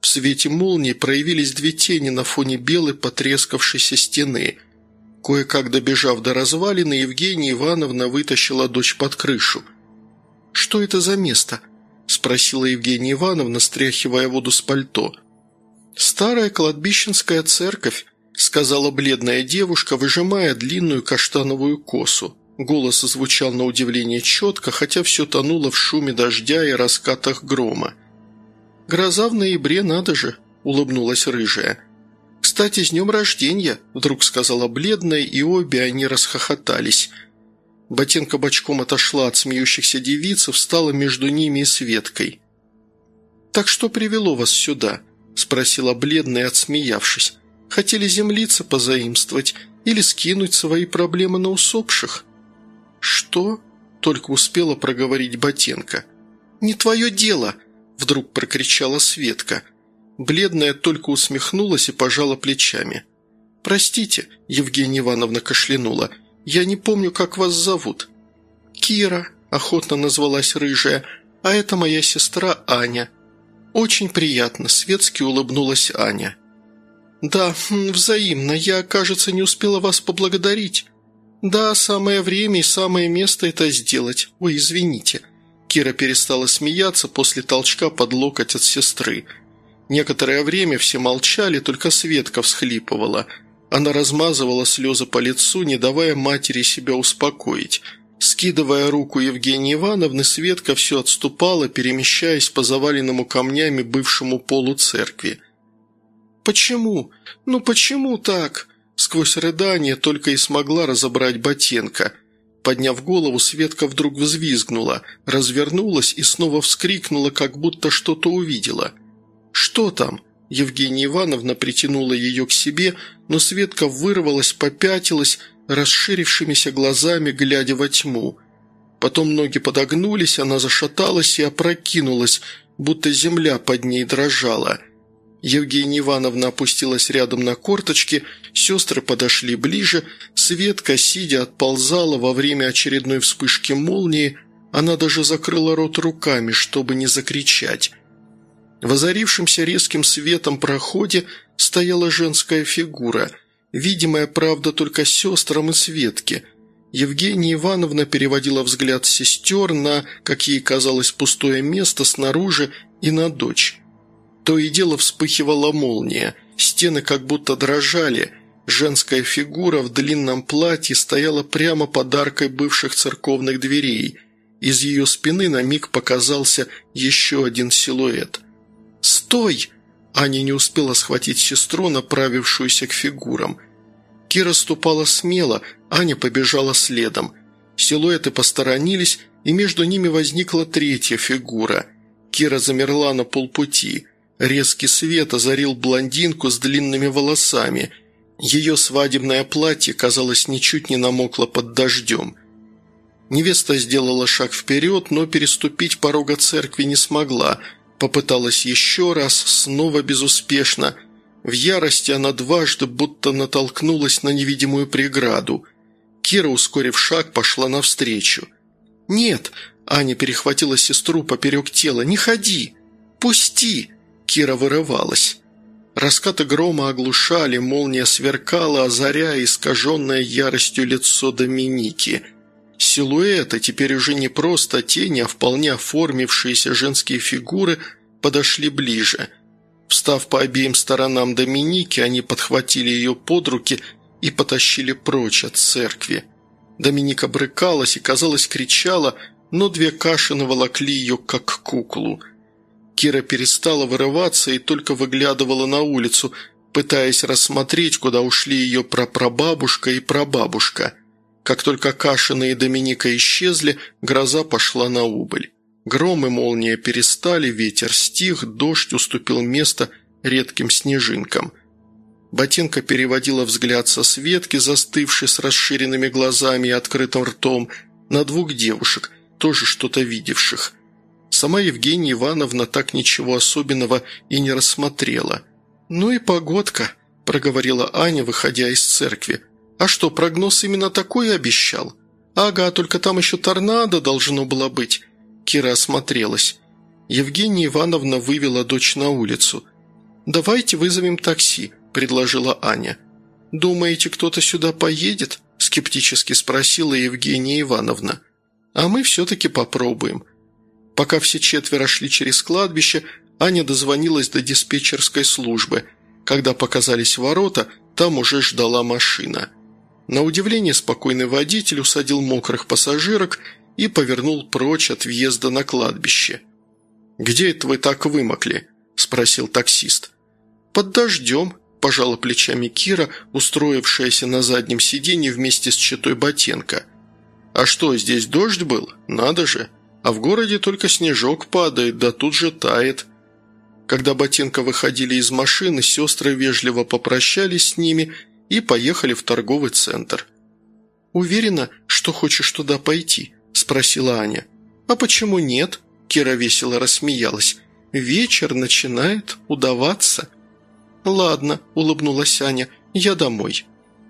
В свете молнии проявились две тени на фоне белой потрескавшейся стены. Кое-как добежав до развалины, Евгения Ивановна вытащила дочь под крышу. «Что это за место?» – спросила Евгения Ивановна, стряхивая воду с пальто. «Старая кладбищенская церковь», – сказала бледная девушка, выжимая длинную каштановую косу. Голос звучал на удивление четко, хотя все тонуло в шуме дождя и раскатах грома. «Гроза в ноябре, надо же!» – улыбнулась рыжая. «Кстати, с днем рождения!» – вдруг сказала бледная, и обе они расхохотались – Ботенко бочком отошла от смеющихся девиц и встала между ними и Светкой. «Так что привело вас сюда?» – спросила бледная, отсмеявшись. «Хотели землицы позаимствовать или скинуть свои проблемы на усопших?» «Что?» – только успела проговорить Ботенко. «Не твое дело!» – вдруг прокричала Светка. Бледная только усмехнулась и пожала плечами. «Простите», – Евгения Ивановна кашлянула – «Я не помню, как вас зовут». «Кира», – охотно назвалась рыжая, – «а это моя сестра Аня». «Очень приятно», – светски улыбнулась Аня. «Да, взаимно. Я, кажется, не успела вас поблагодарить». «Да, самое время и самое место это сделать. Ой, извините». Кира перестала смеяться после толчка под локоть от сестры. Некоторое время все молчали, только Светка всхлипывала – она размазывала слезы по лицу, не давая матери себя успокоить. Скидывая руку Евгении Ивановны, Светка все отступала, перемещаясь по заваленному камнями бывшему полу церкви. «Почему? Ну почему так?» Сквозь рыдание только и смогла разобрать Ботенко. Подняв голову, Светка вдруг взвизгнула, развернулась и снова вскрикнула, как будто что-то увидела. «Что там?» Евгения Ивановна притянула ее к себе, но Светка вырвалась, попятилась, расширившимися глазами, глядя во тьму. Потом ноги подогнулись, она зашаталась и опрокинулась, будто земля под ней дрожала. Евгения Ивановна опустилась рядом на корточки, сестры подошли ближе, Светка, сидя, отползала во время очередной вспышки молнии, она даже закрыла рот руками, чтобы не закричать. В озарившемся резким светом проходе стояла женская фигура, видимая, правда, только сестрам и Светке. Евгения Ивановна переводила взгляд сестер на, как ей казалось, пустое место снаружи и на дочь. То и дело вспыхивала молния, стены как будто дрожали, Женская фигура в длинном платье стояла прямо под аркой бывших церковных дверей. Из ее спины на миг показался еще один силуэт. «Стой!» Аня не успела схватить сестру, направившуюся к фигурам. Кира ступала смело, Аня побежала следом. Силуэты посторонились, и между ними возникла третья фигура. Кира замерла на полпути. Резкий свет озарил блондинку с длинными волосами. Ее свадебное платье, казалось, ничуть не намокло под дождем. Невеста сделала шаг вперед, но переступить порога церкви не смогла – Попыталась еще раз, снова безуспешно. В ярости она дважды будто натолкнулась на невидимую преграду. Кира, ускорив шаг, пошла навстречу. «Нет!» – Аня перехватила сестру поперек тела. «Не ходи! Пусти!» Кира вырывалась. Раскаты грома оглушали, молния сверкала, озаряя искаженное яростью лицо Доминики. Силуэты, теперь уже не просто тени, а вполне оформившиеся женские фигуры, подошли ближе. Встав по обеим сторонам Доминики, они подхватили ее под руки и потащили прочь от церкви. Доминика брыкалась и, казалось, кричала, но две кашины волокли ее, как куклу. Кира перестала вырываться и только выглядывала на улицу, пытаясь рассмотреть, куда ушли ее прапрабабушка и прабабушка – как только Кашина и Доминика исчезли, гроза пошла на убыль. Гром и молния перестали, ветер стих, дождь уступил место редким снежинкам. Ботинка переводила взгляд со Светки, застывшей с расширенными глазами и открытым ртом, на двух девушек, тоже что-то видевших. Сама Евгения Ивановна так ничего особенного и не рассмотрела. «Ну и погодка», – проговорила Аня, выходя из церкви – «А что, прогноз именно такой обещал?» «Ага, только там еще торнадо должно было быть». Кира осмотрелась. Евгения Ивановна вывела дочь на улицу. «Давайте вызовем такси», – предложила Аня. «Думаете, кто-то сюда поедет?» – скептически спросила Евгения Ивановна. «А мы все-таки попробуем». Пока все четверо шли через кладбище, Аня дозвонилась до диспетчерской службы. Когда показались ворота, там уже ждала машина – на удивление спокойный водитель усадил мокрых пассажирок и повернул прочь от въезда на кладбище. «Где это вы так вымокли?» – спросил таксист. «Под дождем», – пожала плечами Кира, устроившаяся на заднем сиденье вместе с читой Ботенко. «А что, здесь дождь был? Надо же! А в городе только снежок падает, да тут же тает». Когда Ботенко выходили из машины, сестры вежливо попрощались с ними – и поехали в торговый центр. «Уверена, что хочешь туда пойти?» – спросила Аня. «А почему нет?» – Кира весело рассмеялась. «Вечер начинает удаваться». «Ладно», – улыбнулась Аня, – «я домой».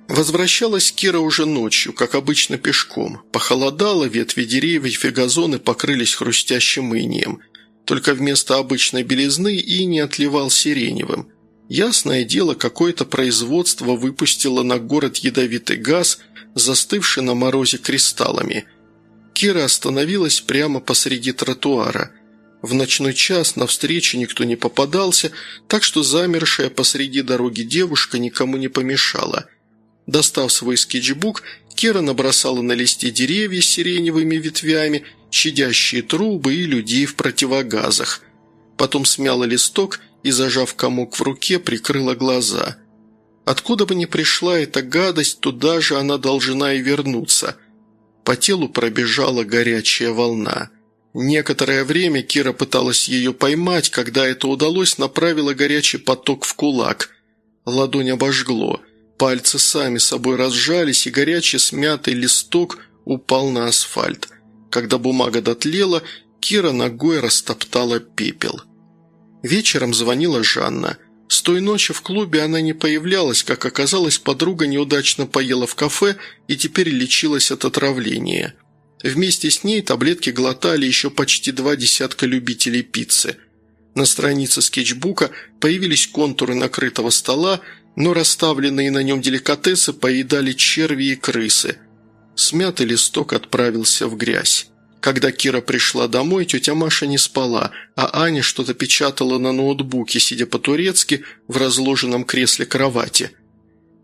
Возвращалась Кира уже ночью, как обычно пешком. Похолодало, ветви деревьев и газоны покрылись хрустящим инием. Только вместо обычной белизны и не отливал сиреневым. Ясное дело, какое-то производство выпустило на город ядовитый газ, застывший на морозе кристаллами. Кира остановилась прямо посреди тротуара. В ночной час навстречу никто не попадался, так что замершая посреди дороги девушка никому не помешала. Достав свой скетчбук, Кира набросала на листе деревья с сиреневыми ветвями, щадящие трубы и людей в противогазах. Потом смяла листок – и, зажав комок в руке, прикрыла глаза. Откуда бы ни пришла эта гадость, туда же она должна и вернуться. По телу пробежала горячая волна. Некоторое время Кира пыталась ее поймать, когда это удалось, направила горячий поток в кулак. Ладонь обожгло, пальцы сами собой разжались, и горячий смятый листок упал на асфальт. Когда бумага дотлела, Кира ногой растоптала пепел. Вечером звонила Жанна. С той ночи в клубе она не появлялась, как оказалось, подруга неудачно поела в кафе и теперь лечилась от отравления. Вместе с ней таблетки глотали еще почти два десятка любителей пиццы. На странице скетчбука появились контуры накрытого стола, но расставленные на нем деликатесы поедали черви и крысы. Смятый листок отправился в грязь. Когда Кира пришла домой, тетя Маша не спала, а Аня что-то печатала на ноутбуке, сидя по-турецки в разложенном кресле кровати.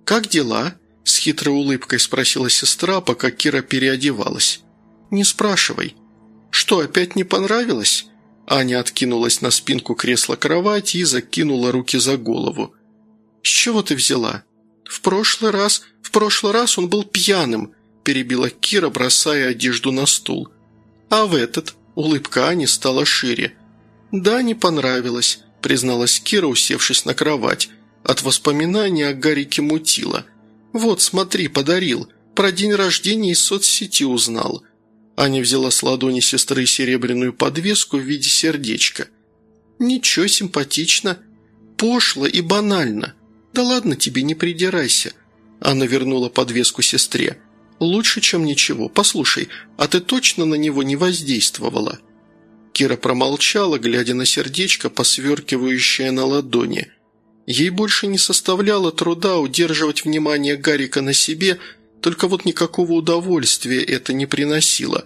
«Как дела?» – с хитрой улыбкой спросила сестра, пока Кира переодевалась. «Не спрашивай». «Что, опять не понравилось?» Аня откинулась на спинку кресла кровати и закинула руки за голову. «С чего ты взяла?» «В прошлый раз... В прошлый раз он был пьяным», – перебила Кира, бросая одежду на стул. «А в этот?» – улыбка Ани стала шире. «Да, не понравилось», – призналась Кира, усевшись на кровать. От воспоминаний о Гарике мутила. «Вот, смотри, подарил. Про день рождения из соцсети узнал». Аня взяла с ладони сестры серебряную подвеску в виде сердечка. «Ничего, симпатично. Пошло и банально. Да ладно тебе, не придирайся». Анна вернула подвеску сестре. «Лучше, чем ничего. Послушай, а ты точно на него не воздействовала?» Кира промолчала, глядя на сердечко, посверкивающее на ладони. Ей больше не составляло труда удерживать внимание Гарика на себе, только вот никакого удовольствия это не приносило.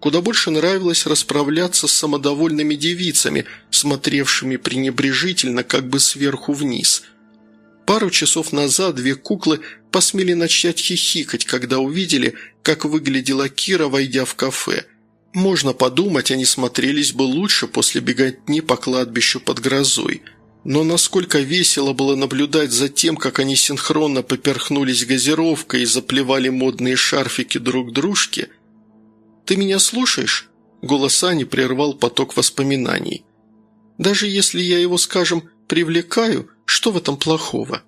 Куда больше нравилось расправляться с самодовольными девицами, смотревшими пренебрежительно, как бы сверху вниз. Пару часов назад две куклы посмели начать хихикать, когда увидели, как выглядела Кира, войдя в кафе. Можно подумать, они смотрелись бы лучше после беготни по кладбищу под грозой. Но насколько весело было наблюдать за тем, как они синхронно поперхнулись газировкой и заплевали модные шарфики друг дружке. «Ты меня слушаешь?» Голос Ани прервал поток воспоминаний. «Даже если я его, скажем, привлекаю, что в этом плохого?»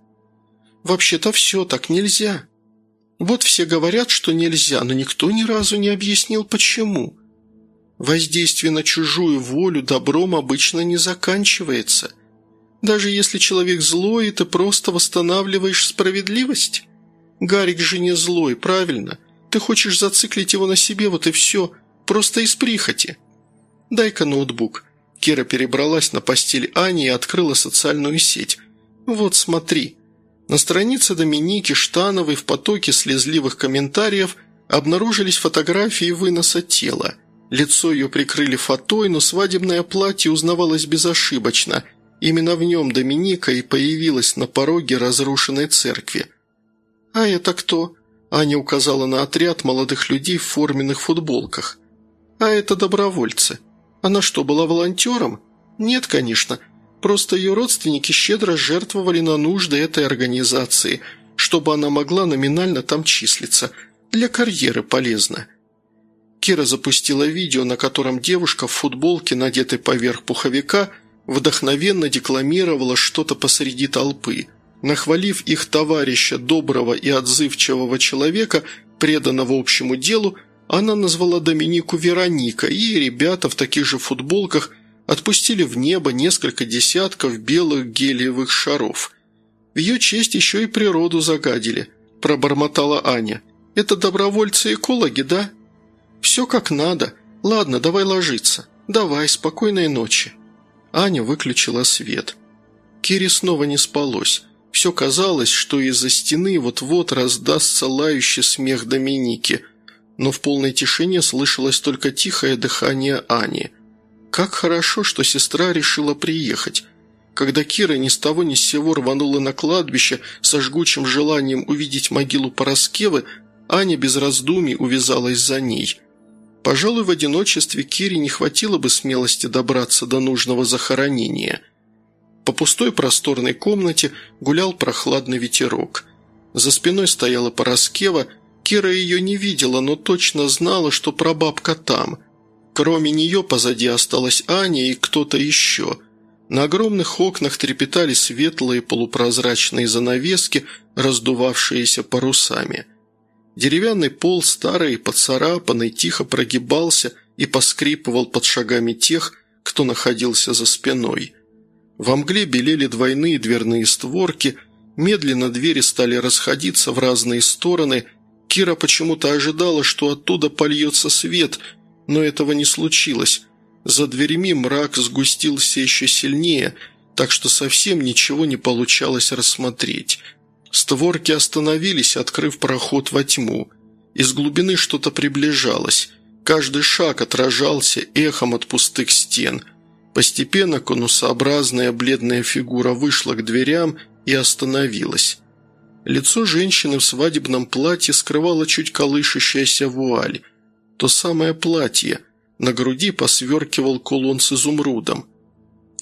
«Вообще-то все, так нельзя». «Вот все говорят, что нельзя, но никто ни разу не объяснил, почему». Воздействие на чужую волю добром обычно не заканчивается. Даже если человек злой, ты просто восстанавливаешь справедливость. Гарик же не злой, правильно? Ты хочешь зациклить его на себе, вот и все. Просто из прихоти. Дай-ка ноутбук. Кира перебралась на постель Ани и открыла социальную сеть. Вот смотри. На странице Доминики Штановой в потоке слезливых комментариев обнаружились фотографии выноса тела – Лицо ее прикрыли фатой, но свадебное платье узнавалось безошибочно. Именно в нем Доминика и появилась на пороге разрушенной церкви. «А это кто?» Аня указала на отряд молодых людей в форменных футболках. «А это добровольцы. Она что, была волонтером?» «Нет, конечно. Просто ее родственники щедро жертвовали на нужды этой организации, чтобы она могла номинально там числиться. Для карьеры полезно». Кира запустила видео, на котором девушка в футболке, надетой поверх пуховика, вдохновенно декламировала что-то посреди толпы. Нахвалив их товарища, доброго и отзывчивого человека, преданного общему делу, она назвала Доминику Вероника, и ребята в таких же футболках отпустили в небо несколько десятков белых гелиевых шаров. В ее честь еще и природу загадили, пробормотала Аня. «Это добровольцы-экологи, да?» «Все как надо. Ладно, давай ложиться. Давай, спокойной ночи». Аня выключила свет. Кире снова не спалось. Все казалось, что из-за стены вот-вот раздастся лающий смех Доминики, но в полной тишине слышалось только тихое дыхание Ани. Как хорошо, что сестра решила приехать. Когда Кира ни с того ни с сего рванула на кладбище со жгучим желанием увидеть могилу Пороскевы, Аня без раздумий увязалась за ней. Пожалуй, в одиночестве Кире не хватило бы смелости добраться до нужного захоронения. По пустой просторной комнате гулял прохладный ветерок. За спиной стояла Пороскева, Кира ее не видела, но точно знала, что прабабка там. Кроме нее позади осталась Аня и кто-то еще. На огромных окнах трепетали светлые полупрозрачные занавески, раздувавшиеся парусами – Деревянный пол, старый, поцарапанный, тихо прогибался и поскрипывал под шагами тех, кто находился за спиной. В мгле белели двойные дверные створки, медленно двери стали расходиться в разные стороны. Кира почему-то ожидала, что оттуда польется свет, но этого не случилось. За дверями мрак сгустился еще сильнее, так что совсем ничего не получалось рассмотреть – Створки остановились, открыв проход во тьму. Из глубины что-то приближалось. Каждый шаг отражался эхом от пустых стен. Постепенно конусообразная бледная фигура вышла к дверям и остановилась. Лицо женщины в свадебном платье скрывало чуть колышущаяся вуаль. То самое платье. На груди посверкивал кулон с изумрудом.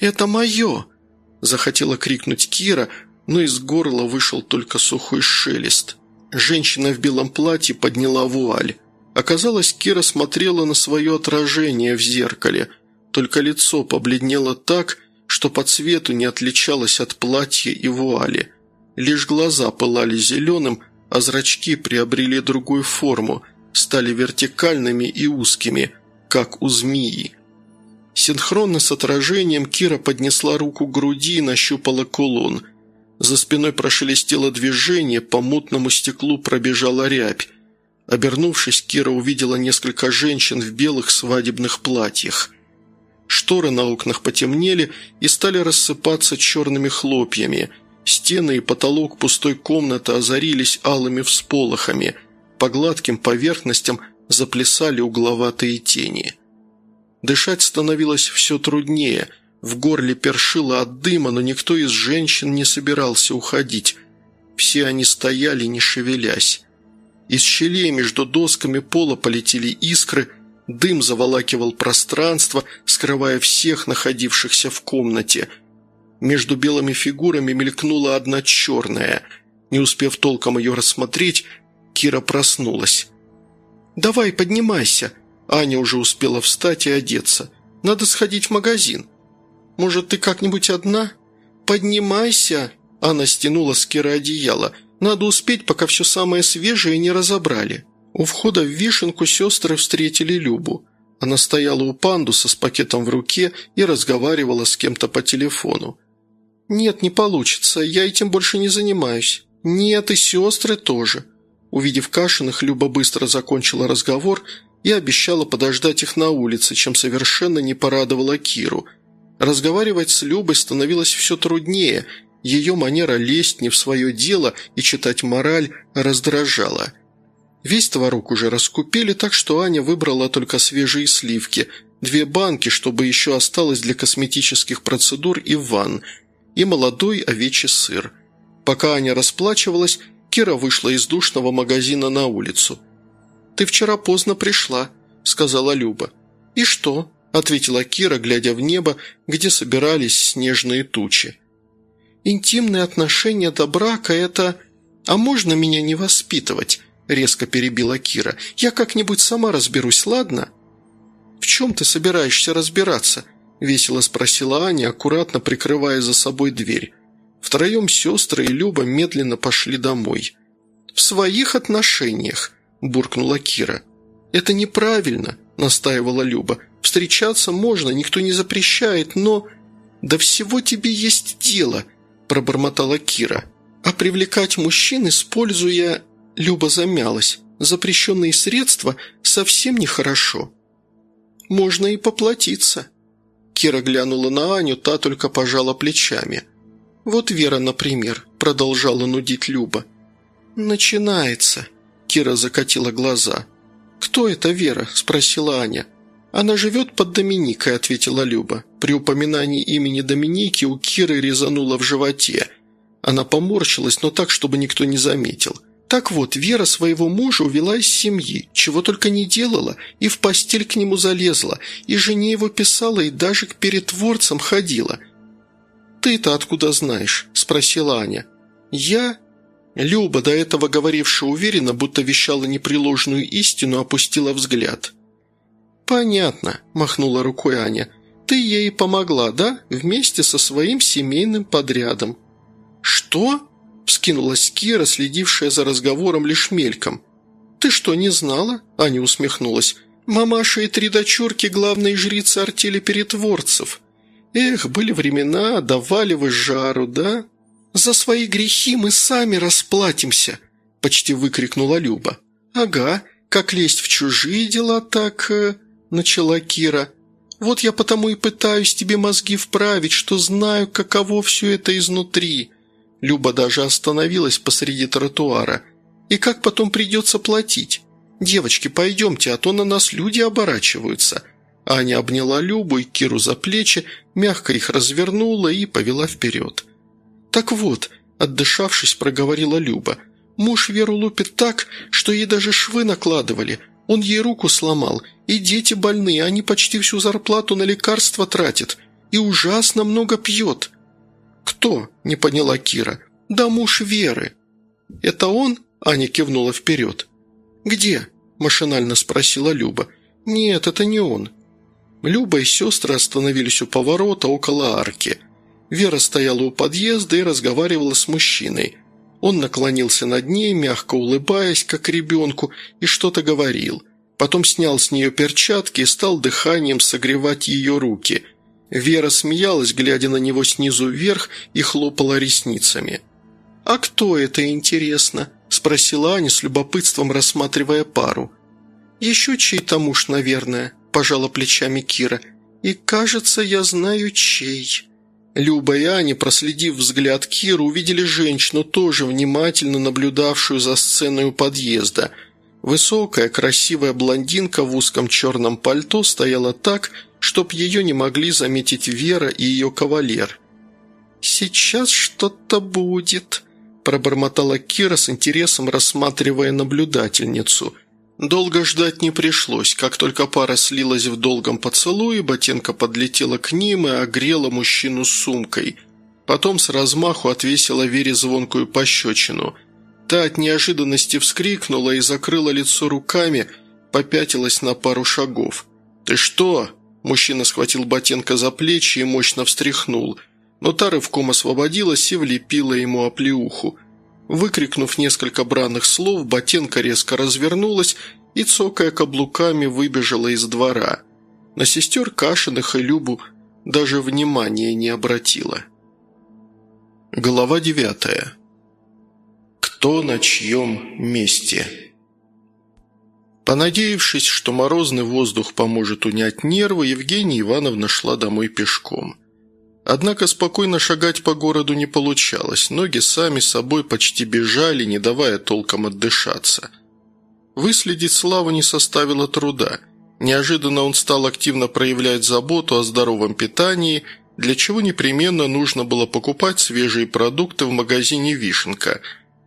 «Это мое!» – захотела крикнуть Кира, но из горла вышел только сухой шелест. Женщина в белом платье подняла вуаль. Оказалось, Кира смотрела на свое отражение в зеркале, только лицо побледнело так, что по цвету не отличалось от платья и вуали. Лишь глаза пылали зеленым, а зрачки приобрели другую форму, стали вертикальными и узкими, как у змеи. Синхронно с отражением Кира поднесла руку к груди и нащупала кулон. За спиной прошелестело движение, по мутному стеклу пробежала рябь. Обернувшись, Кира увидела несколько женщин в белых свадебных платьях. Шторы на окнах потемнели и стали рассыпаться черными хлопьями. Стены и потолок пустой комнаты озарились алыми всполохами. По гладким поверхностям заплясали угловатые тени. Дышать становилось все труднее. В горле першило от дыма, но никто из женщин не собирался уходить. Все они стояли, не шевелясь. Из щелей между досками пола полетели искры, дым заволакивал пространство, скрывая всех находившихся в комнате. Между белыми фигурами мелькнула одна черная. Не успев толком ее рассмотреть, Кира проснулась. «Давай, поднимайся!» Аня уже успела встать и одеться. «Надо сходить в магазин. Может, ты как-нибудь одна?» «Поднимайся!» Анна стянула с Киры одеяло – надо успеть, пока все самое свежее не разобрали». У входа в вишенку сестры встретили Любу. Она стояла у пандуса с пакетом в руке и разговаривала с кем-то по телефону. «Нет, не получится, я этим больше не занимаюсь. Нет, и сестры тоже». Увидев Кашиных, Люба быстро закончила разговор и обещала подождать их на улице, чем совершенно не порадовала Киру. Разговаривать с Любой становилось все труднее, ее манера лезть не в свое дело и читать мораль раздражала. Весь творог уже раскупили, так что Аня выбрала только свежие сливки, две банки, чтобы еще осталось для косметических процедур и ванн, и молодой овечий сыр. Пока Аня расплачивалась, Кира вышла из душного магазина на улицу. «Ты вчера поздно пришла», — сказала Люба. «И что?» — ответила Кира, глядя в небо, где собирались снежные тучи. Интимные отношения до брака – это... А можно меня не воспитывать?» – резко перебила Кира. «Я как-нибудь сама разберусь, ладно?» «В чем ты собираешься разбираться?» – весело спросила Аня, аккуратно прикрывая за собой дверь. Втроем сестры и Люба медленно пошли домой. «В своих отношениях», – буркнула Кира. «Это неправильно», – настаивала Люба. «Встречаться можно, никто не запрещает, но...» «Да всего тебе есть дело», пробормотала Кира. «А привлекать мужчин, используя...» Люба замялась. «Запрещенные средства совсем нехорошо. Можно и поплатиться». Кира глянула на Аню, та только пожала плечами. «Вот Вера, например», – продолжала нудить Люба. «Начинается», – Кира закатила глаза. «Кто это Вера?» – спросила Аня. «Она живет под Доминикой», – ответила Люба. При упоминании имени Доминики у Киры резануло в животе. Она поморщилась, но так, чтобы никто не заметил. Так вот, Вера своего мужа увела из семьи, чего только не делала, и в постель к нему залезла, и жене его писала, и даже к перетворцам ходила. «Ты-то откуда знаешь?» – спросила Аня. «Я?» Люба, до этого говорившая уверенно, будто вещала непреложную истину, опустила взгляд – «Понятно», – махнула рукой Аня. «Ты ей помогла, да? Вместе со своим семейным подрядом». «Что?» – вскинулась Кира, следившая за разговором лишь мельком. «Ты что, не знала?» – Аня усмехнулась. «Мамаша и три дочурки – главные жрицы артели перетворцев. Эх, были времена, давали вы жару, да? За свои грехи мы сами расплатимся!» – почти выкрикнула Люба. «Ага, как лезть в чужие дела, так...» э, начала Кира. «Вот я потому и пытаюсь тебе мозги вправить, что знаю, каково все это изнутри». Люба даже остановилась посреди тротуара. «И как потом придется платить? Девочки, пойдемте, а то на нас люди оборачиваются». Аня обняла Любу и Киру за плечи, мягко их развернула и повела вперед. «Так вот», – отдышавшись, проговорила Люба. «Муж Веру лупит так, что ей даже швы накладывали. Он ей руку сломал, и дети больные, они почти всю зарплату на лекарства тратят, и ужасно много пьет». «Кто?» – не поняла Кира. «Да муж Веры». «Это он?» – Аня кивнула вперед. «Где?» – машинально спросила Люба. «Нет, это не он». Люба и сестры остановились у поворота около арки. Вера стояла у подъезда и разговаривала с мужчиной. Он наклонился над ней, мягко улыбаясь, как ребенку, и что-то говорил. Потом снял с нее перчатки и стал дыханием согревать ее руки. Вера смеялась, глядя на него снизу вверх, и хлопала ресницами. «А кто это, интересно?» – спросила Аня с любопытством, рассматривая пару. «Еще чей-то муж, наверное», – пожала плечами Кира. «И, кажется, я знаю, чей». Люба и Аня, проследив взгляд Киры, увидели женщину, тоже внимательно наблюдавшую за сценой у подъезда. Высокая, красивая блондинка в узком черном пальто стояла так, чтоб ее не могли заметить Вера и ее кавалер. «Сейчас что-то будет», – пробормотала Кира с интересом, рассматривая наблюдательницу. Долго ждать не пришлось. Как только пара слилась в долгом поцелуе, Ботенко подлетела к ним и огрела мужчину сумкой. Потом с размаху отвесила Вере звонкую пощечину. Та от неожиданности вскрикнула и закрыла лицо руками, попятилась на пару шагов. «Ты что?» – мужчина схватил Ботенко за плечи и мощно встряхнул. Но та рывком освободилась и влепила ему оплеуху. Выкрикнув несколько бранных слов, Ботенко резко развернулась и, цокая каблуками, выбежала из двора. На сестер Кашиных и Любу даже внимания не обратила. Глава девятая. Кто на чьем месте? Понадеявшись, что морозный воздух поможет унять нервы, Евгения Ивановна шла домой пешком. Однако спокойно шагать по городу не получалось, ноги сами собой почти бежали, не давая толком отдышаться. Выследить Славу не составило труда. Неожиданно он стал активно проявлять заботу о здоровом питании, для чего непременно нужно было покупать свежие продукты в магазине «Вишенка»,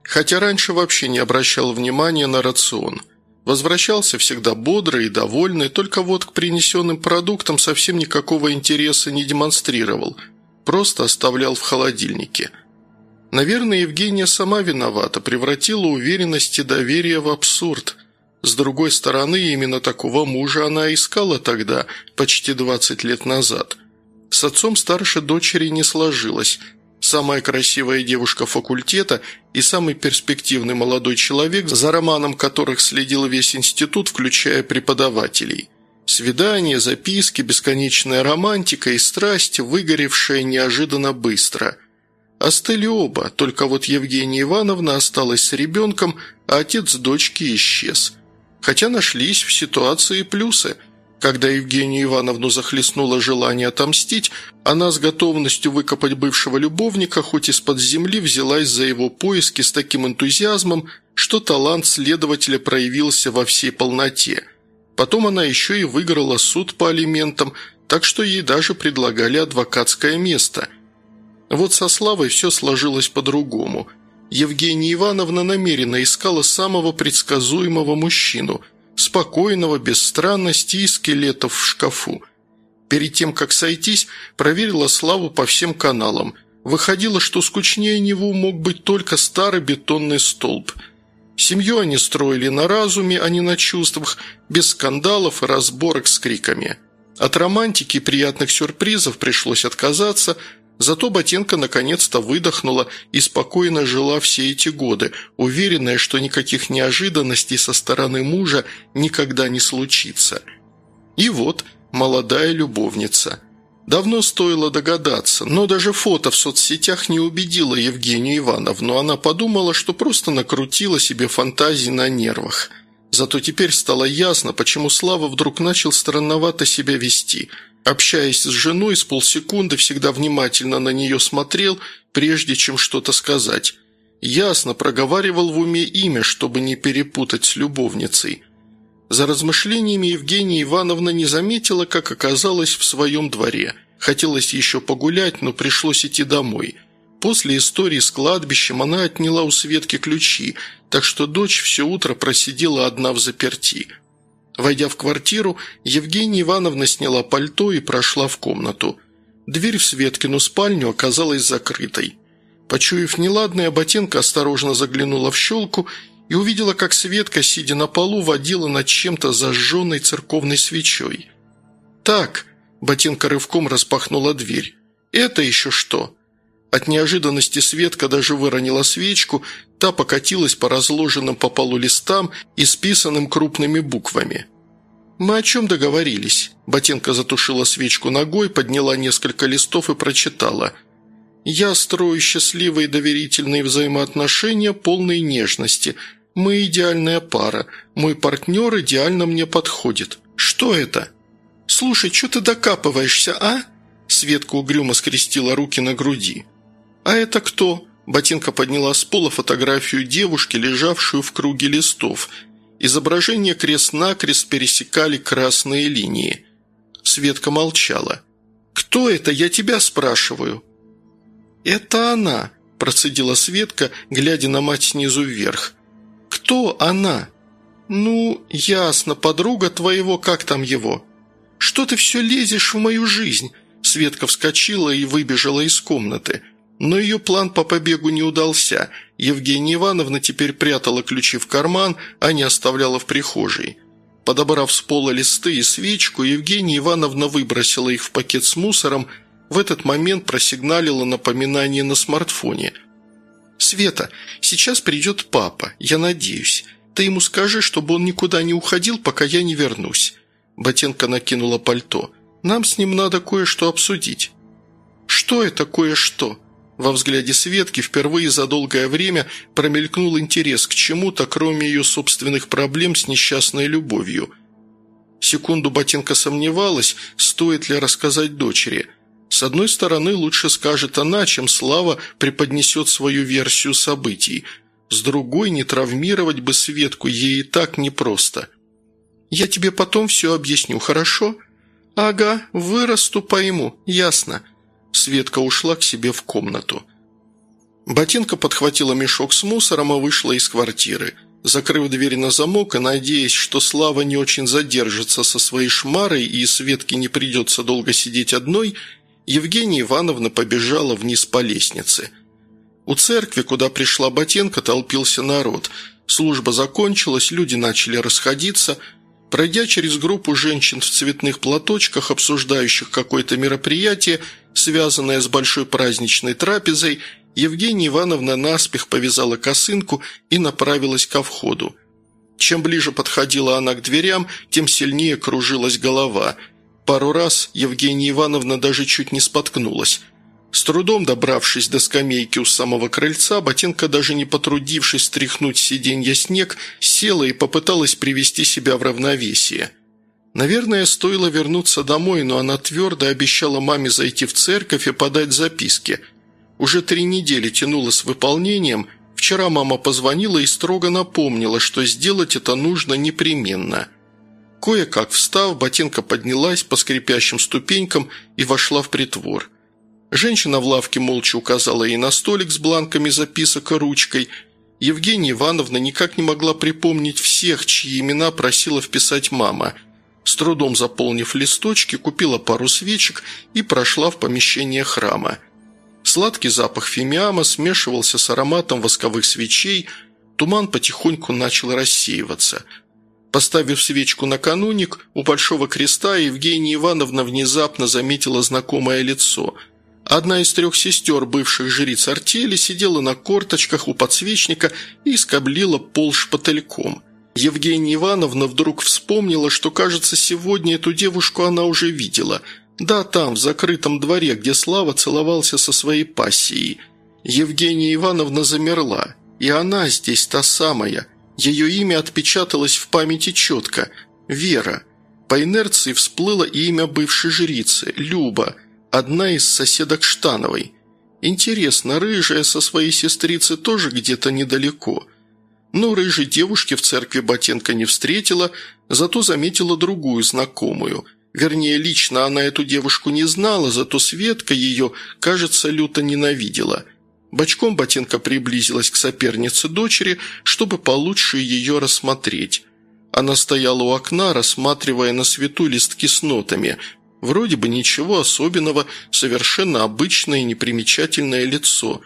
хотя раньше вообще не обращал внимания на рацион. Возвращался всегда бодрый и довольный, только вот к принесенным продуктам совсем никакого интереса не демонстрировал, просто оставлял в холодильнике. Наверное, Евгения сама виновата, превратила уверенность и доверие в абсурд. С другой стороны, именно такого мужа она искала тогда, почти 20 лет назад. С отцом старшей дочери не сложилось – самая красивая девушка факультета и самый перспективный молодой человек, за романом которых следил весь институт, включая преподавателей. Свидания, записки, бесконечная романтика и страсть, выгоревшая неожиданно быстро. Остыли оба, только вот Евгения Ивановна осталась с ребенком, а отец дочки исчез. Хотя нашлись в ситуации плюсы – когда Евгению Ивановну захлестнуло желание отомстить, она с готовностью выкопать бывшего любовника хоть из-под земли взялась за его поиски с таким энтузиазмом, что талант следователя проявился во всей полноте. Потом она еще и выиграла суд по алиментам, так что ей даже предлагали адвокатское место. Вот со Славой все сложилось по-другому. Евгения Ивановна намеренно искала самого предсказуемого мужчину – спокойного, без странностей и скелетов в шкафу. Перед тем, как сойтись, проверила Славу по всем каналам. Выходило, что скучнее него мог быть только старый бетонный столб. Семью они строили на разуме, а не на чувствах, без скандалов и разборок с криками. От романтики и приятных сюрпризов пришлось отказаться – Зато Ботенко наконец-то выдохнула и спокойно жила все эти годы, уверенная, что никаких неожиданностей со стороны мужа никогда не случится. И вот молодая любовница. Давно стоило догадаться, но даже фото в соцсетях не убедило Евгению Ивановну. Она подумала, что просто накрутила себе фантазии на нервах. Зато теперь стало ясно, почему Слава вдруг начал странновато себя вести – Общаясь с женой, с полсекунды всегда внимательно на нее смотрел, прежде чем что-то сказать. Ясно проговаривал в уме имя, чтобы не перепутать с любовницей. За размышлениями Евгения Ивановна не заметила, как оказалась в своем дворе. Хотелось еще погулять, но пришлось идти домой. После истории с кладбищем она отняла у Светки ключи, так что дочь все утро просидела одна в заперти. Войдя в квартиру, Евгения Ивановна сняла пальто и прошла в комнату. Дверь в Светкину спальню оказалась закрытой. Почуяв неладное, Ботенко осторожно заглянула в щелку и увидела, как Светка, сидя на полу, водила над чем-то зажженной церковной свечой. «Так», – Ботинка рывком распахнула дверь, – «это еще что?» От неожиданности Светка даже выронила свечку, та покатилась по разложенным по полу листам и списанным крупными буквами. «Мы о чем договорились?» Ботенко затушила свечку ногой, подняла несколько листов и прочитала – я строю счастливые доверительные взаимоотношения, полной нежности. Мы идеальная пара. Мой партнер идеально мне подходит. Что это? Слушай, что ты докапываешься, а?» Светка угрюмо скрестила руки на груди. «А это кто?» Ботинка подняла с пола фотографию девушки, лежавшую в круге листов. Изображение крест-накрест пересекали красные линии. Светка молчала. «Кто это? Я тебя спрашиваю». «Это она», – процедила Светка, глядя на мать снизу вверх. «Кто она?» «Ну, ясно, подруга твоего, как там его?» «Что ты все лезешь в мою жизнь?» Светка вскочила и выбежала из комнаты. Но ее план по побегу не удался. Евгения Ивановна теперь прятала ключи в карман, а не оставляла в прихожей. Подобрав с пола листы и свечку, Евгения Ивановна выбросила их в пакет с мусором, в этот момент просигналило напоминание на смартфоне. «Света, сейчас придет папа, я надеюсь. Ты ему скажи, чтобы он никуда не уходил, пока я не вернусь». Ботенко накинула пальто. «Нам с ним надо кое-что обсудить». «Что это кое-что?» Во взгляде Светки впервые за долгое время промелькнул интерес к чему-то, кроме ее собственных проблем с несчастной любовью. Секунду Ботенко сомневалась, стоит ли рассказать дочери. С одной стороны, лучше скажет она, чем Слава преподнесет свою версию событий. С другой, не травмировать бы Светку ей и так непросто. «Я тебе потом все объясню, хорошо?» «Ага, вырасту, пойму, ясно». Светка ушла к себе в комнату. Ботинка подхватила мешок с мусором и вышла из квартиры. Закрыв дверь на замок и надеясь, что Слава не очень задержится со своей шмарой и Светке не придется долго сидеть одной, Евгения Ивановна побежала вниз по лестнице. У церкви, куда пришла Ботенко, толпился народ. Служба закончилась, люди начали расходиться. Пройдя через группу женщин в цветных платочках, обсуждающих какое-то мероприятие, связанное с большой праздничной трапезой, Евгения Ивановна наспех повязала косынку и направилась ко входу. Чем ближе подходила она к дверям, тем сильнее кружилась голова – Пару раз Евгения Ивановна даже чуть не споткнулась. С трудом добравшись до скамейки у самого крыльца, Ботинка, даже не потрудившись стряхнуть сиденья снег, села и попыталась привести себя в равновесие. Наверное, стоило вернуться домой, но она твердо обещала маме зайти в церковь и подать записки. Уже три недели тянула с выполнением, вчера мама позвонила и строго напомнила, что сделать это нужно непременно – Кое-как встав, ботинка поднялась по скрипящим ступенькам и вошла в притвор. Женщина в лавке молча указала ей на столик с бланками записок и ручкой. Евгения Ивановна никак не могла припомнить всех, чьи имена просила вписать мама. С трудом заполнив листочки, купила пару свечек и прошла в помещение храма. Сладкий запах фимиама смешивался с ароматом восковых свечей, туман потихоньку начал рассеиваться – Поставив свечку на кануник, у Большого Креста Евгения Ивановна внезапно заметила знакомое лицо. Одна из трех сестер бывших жриц артели сидела на корточках у подсвечника и скоблила пол шпательком. Евгения Ивановна вдруг вспомнила, что, кажется, сегодня эту девушку она уже видела. Да, там, в закрытом дворе, где Слава целовался со своей пассией. Евгения Ивановна замерла. И она здесь та самая – ее имя отпечаталось в памяти четко – Вера. По инерции всплыло имя бывшей жрицы – Люба, одна из соседок Штановой. Интересно, рыжая со своей сестрицей тоже где-то недалеко. Но рыжей девушки в церкви Ботенко не встретила, зато заметила другую знакомую. Вернее, лично она эту девушку не знала, зато Светка ее, кажется, люто ненавидела – Бочком ботинка приблизилась к сопернице дочери, чтобы получше ее рассмотреть. Она стояла у окна, рассматривая на свету листки с нотами. Вроде бы ничего особенного, совершенно обычное непримечательное лицо,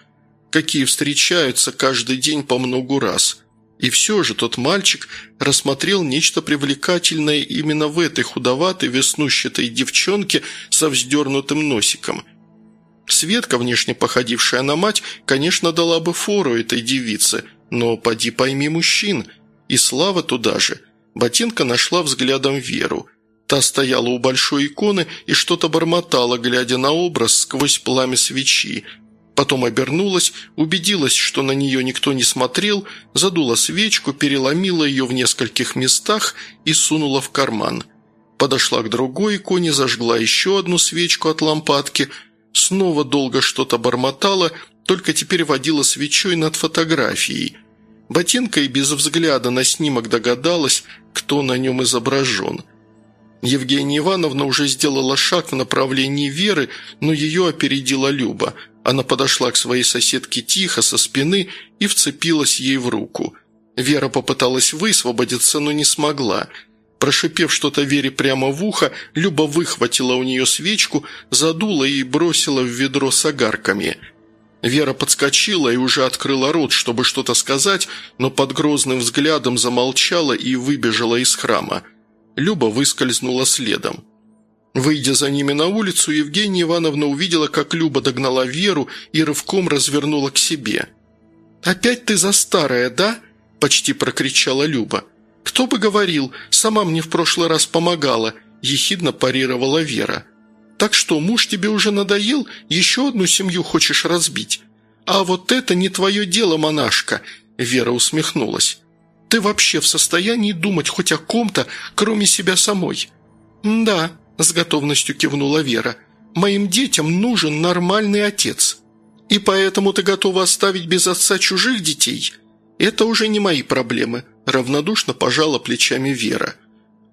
какие встречаются каждый день по многу раз. И все же тот мальчик рассмотрел нечто привлекательное именно в этой худоватой веснущатой девчонке со вздернутым носиком – Светка, внешне походившая на мать, конечно, дала бы фору этой девице, но поди пойми мужчин. И Слава туда же. Ботинка нашла взглядом Веру. Та стояла у большой иконы и что-то бормотала, глядя на образ сквозь пламя свечи. Потом обернулась, убедилась, что на нее никто не смотрел, задула свечку, переломила ее в нескольких местах и сунула в карман. Подошла к другой иконе, зажгла еще одну свечку от лампадки – Снова долго что-то бормотала, только теперь водила свечой над фотографией. Ботинка и без взгляда на снимок догадалась, кто на нем изображен. Евгения Ивановна уже сделала шаг в направлении Веры, но ее опередила Люба. Она подошла к своей соседке тихо, со спины, и вцепилась ей в руку. Вера попыталась высвободиться, но не смогла – Прошипев что-то Вере прямо в ухо, Люба выхватила у нее свечку, задула и бросила в ведро с огарками. Вера подскочила и уже открыла рот, чтобы что-то сказать, но под грозным взглядом замолчала и выбежала из храма. Люба выскользнула следом. Выйдя за ними на улицу, Евгения Ивановна увидела, как Люба догнала Веру и рывком развернула к себе. «Опять ты за старая, да?» – почти прокричала Люба. «Кто бы говорил, сама мне в прошлый раз помогала», – ехидно парировала Вера. «Так что, муж тебе уже надоел? Еще одну семью хочешь разбить?» «А вот это не твое дело, монашка», – Вера усмехнулась. «Ты вообще в состоянии думать хоть о ком-то, кроме себя самой?» «Да», – с готовностью кивнула Вера. «Моим детям нужен нормальный отец. И поэтому ты готова оставить без отца чужих детей?» «Это уже не мои проблемы», – равнодушно пожала плечами Вера.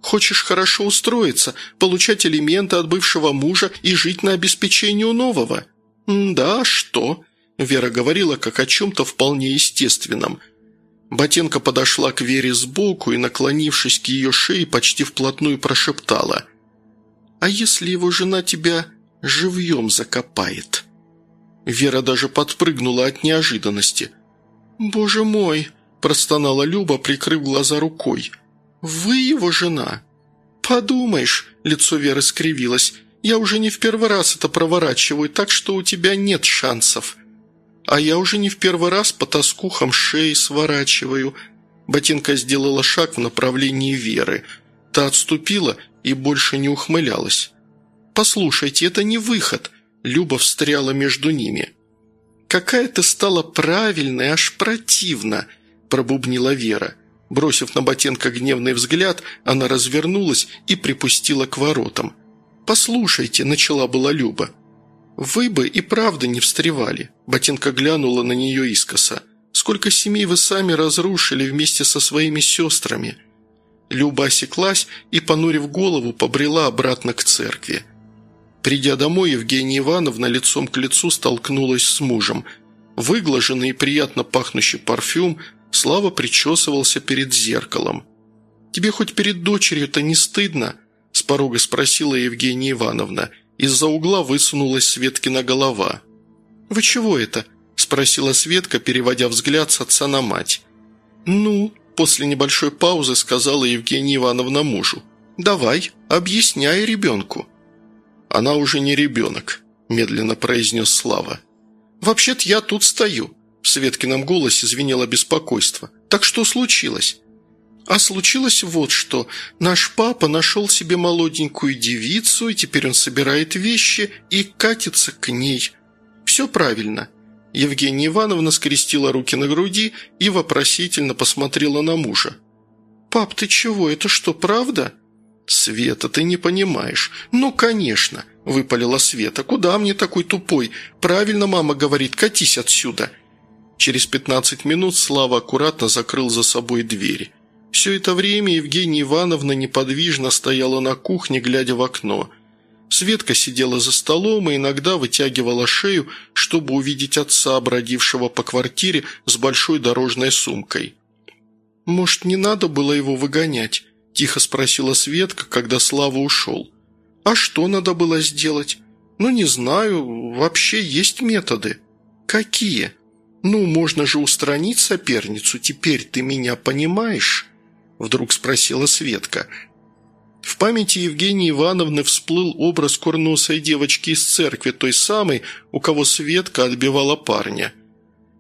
«Хочешь хорошо устроиться, получать элементы от бывшего мужа и жить на обеспечении у нового?» «Да, что?» – Вера говорила как о чем-то вполне естественном. Ботенко подошла к Вере сбоку и, наклонившись к ее шее, почти вплотную прошептала. «А если его жена тебя живьем закопает?» Вера даже подпрыгнула от неожиданности – «Боже мой!» – простонала Люба, прикрыв глаза рукой. «Вы его жена?» «Подумаешь!» – лицо Веры скривилось. «Я уже не в первый раз это проворачиваю, так что у тебя нет шансов». «А я уже не в первый раз по тоскухам шеи сворачиваю». Ботинка сделала шаг в направлении Веры. Та отступила и больше не ухмылялась. «Послушайте, это не выход!» Люба встряла между ними. «Какая ты стала правильная, аж противно!» – пробубнила Вера. Бросив на Ботенко гневный взгляд, она развернулась и припустила к воротам. «Послушайте», – начала была Люба. «Вы бы и правда не встревали», – Ботенко глянула на нее искоса. «Сколько семей вы сами разрушили вместе со своими сестрами?» Люба осеклась и, понурив голову, побрела обратно к церкви. Придя домой, Евгения Ивановна лицом к лицу столкнулась с мужем. Выглаженный и приятно пахнущий парфюм, Слава причесывался перед зеркалом. «Тебе хоть перед дочерью-то не стыдно?» – с порога спросила Евгения Ивановна. Из-за угла высунулась Светкина голова. «Вы чего это?» – спросила Светка, переводя взгляд с отца на мать. «Ну?» – после небольшой паузы сказала Евгения Ивановна мужу. «Давай, объясняй ребенку». «Она уже не ребенок», – медленно произнес Слава. «Вообще-то я тут стою», – в Светкином голосе звенело беспокойство. «Так что случилось?» «А случилось вот что. Наш папа нашел себе молоденькую девицу, и теперь он собирает вещи и катится к ней. Все правильно». Евгения Ивановна скрестила руки на груди и вопросительно посмотрела на мужа. «Пап, ты чего? Это что, правда?» «Света, ты не понимаешь». «Ну, конечно», – выпалила Света. «Куда мне такой тупой? Правильно мама говорит, катись отсюда». Через пятнадцать минут Слава аккуратно закрыл за собой дверь. Все это время Евгения Ивановна неподвижно стояла на кухне, глядя в окно. Светка сидела за столом и иногда вытягивала шею, чтобы увидеть отца, бродившего по квартире с большой дорожной сумкой. «Может, не надо было его выгонять?» – тихо спросила Светка, когда Слава ушел. «А что надо было сделать?» «Ну, не знаю. Вообще есть методы». «Какие?» «Ну, можно же устранить соперницу, теперь ты меня понимаешь?» Вдруг спросила Светка. В памяти Евгении Ивановны всплыл образ курносой девочки из церкви, той самой, у кого Светка отбивала парня.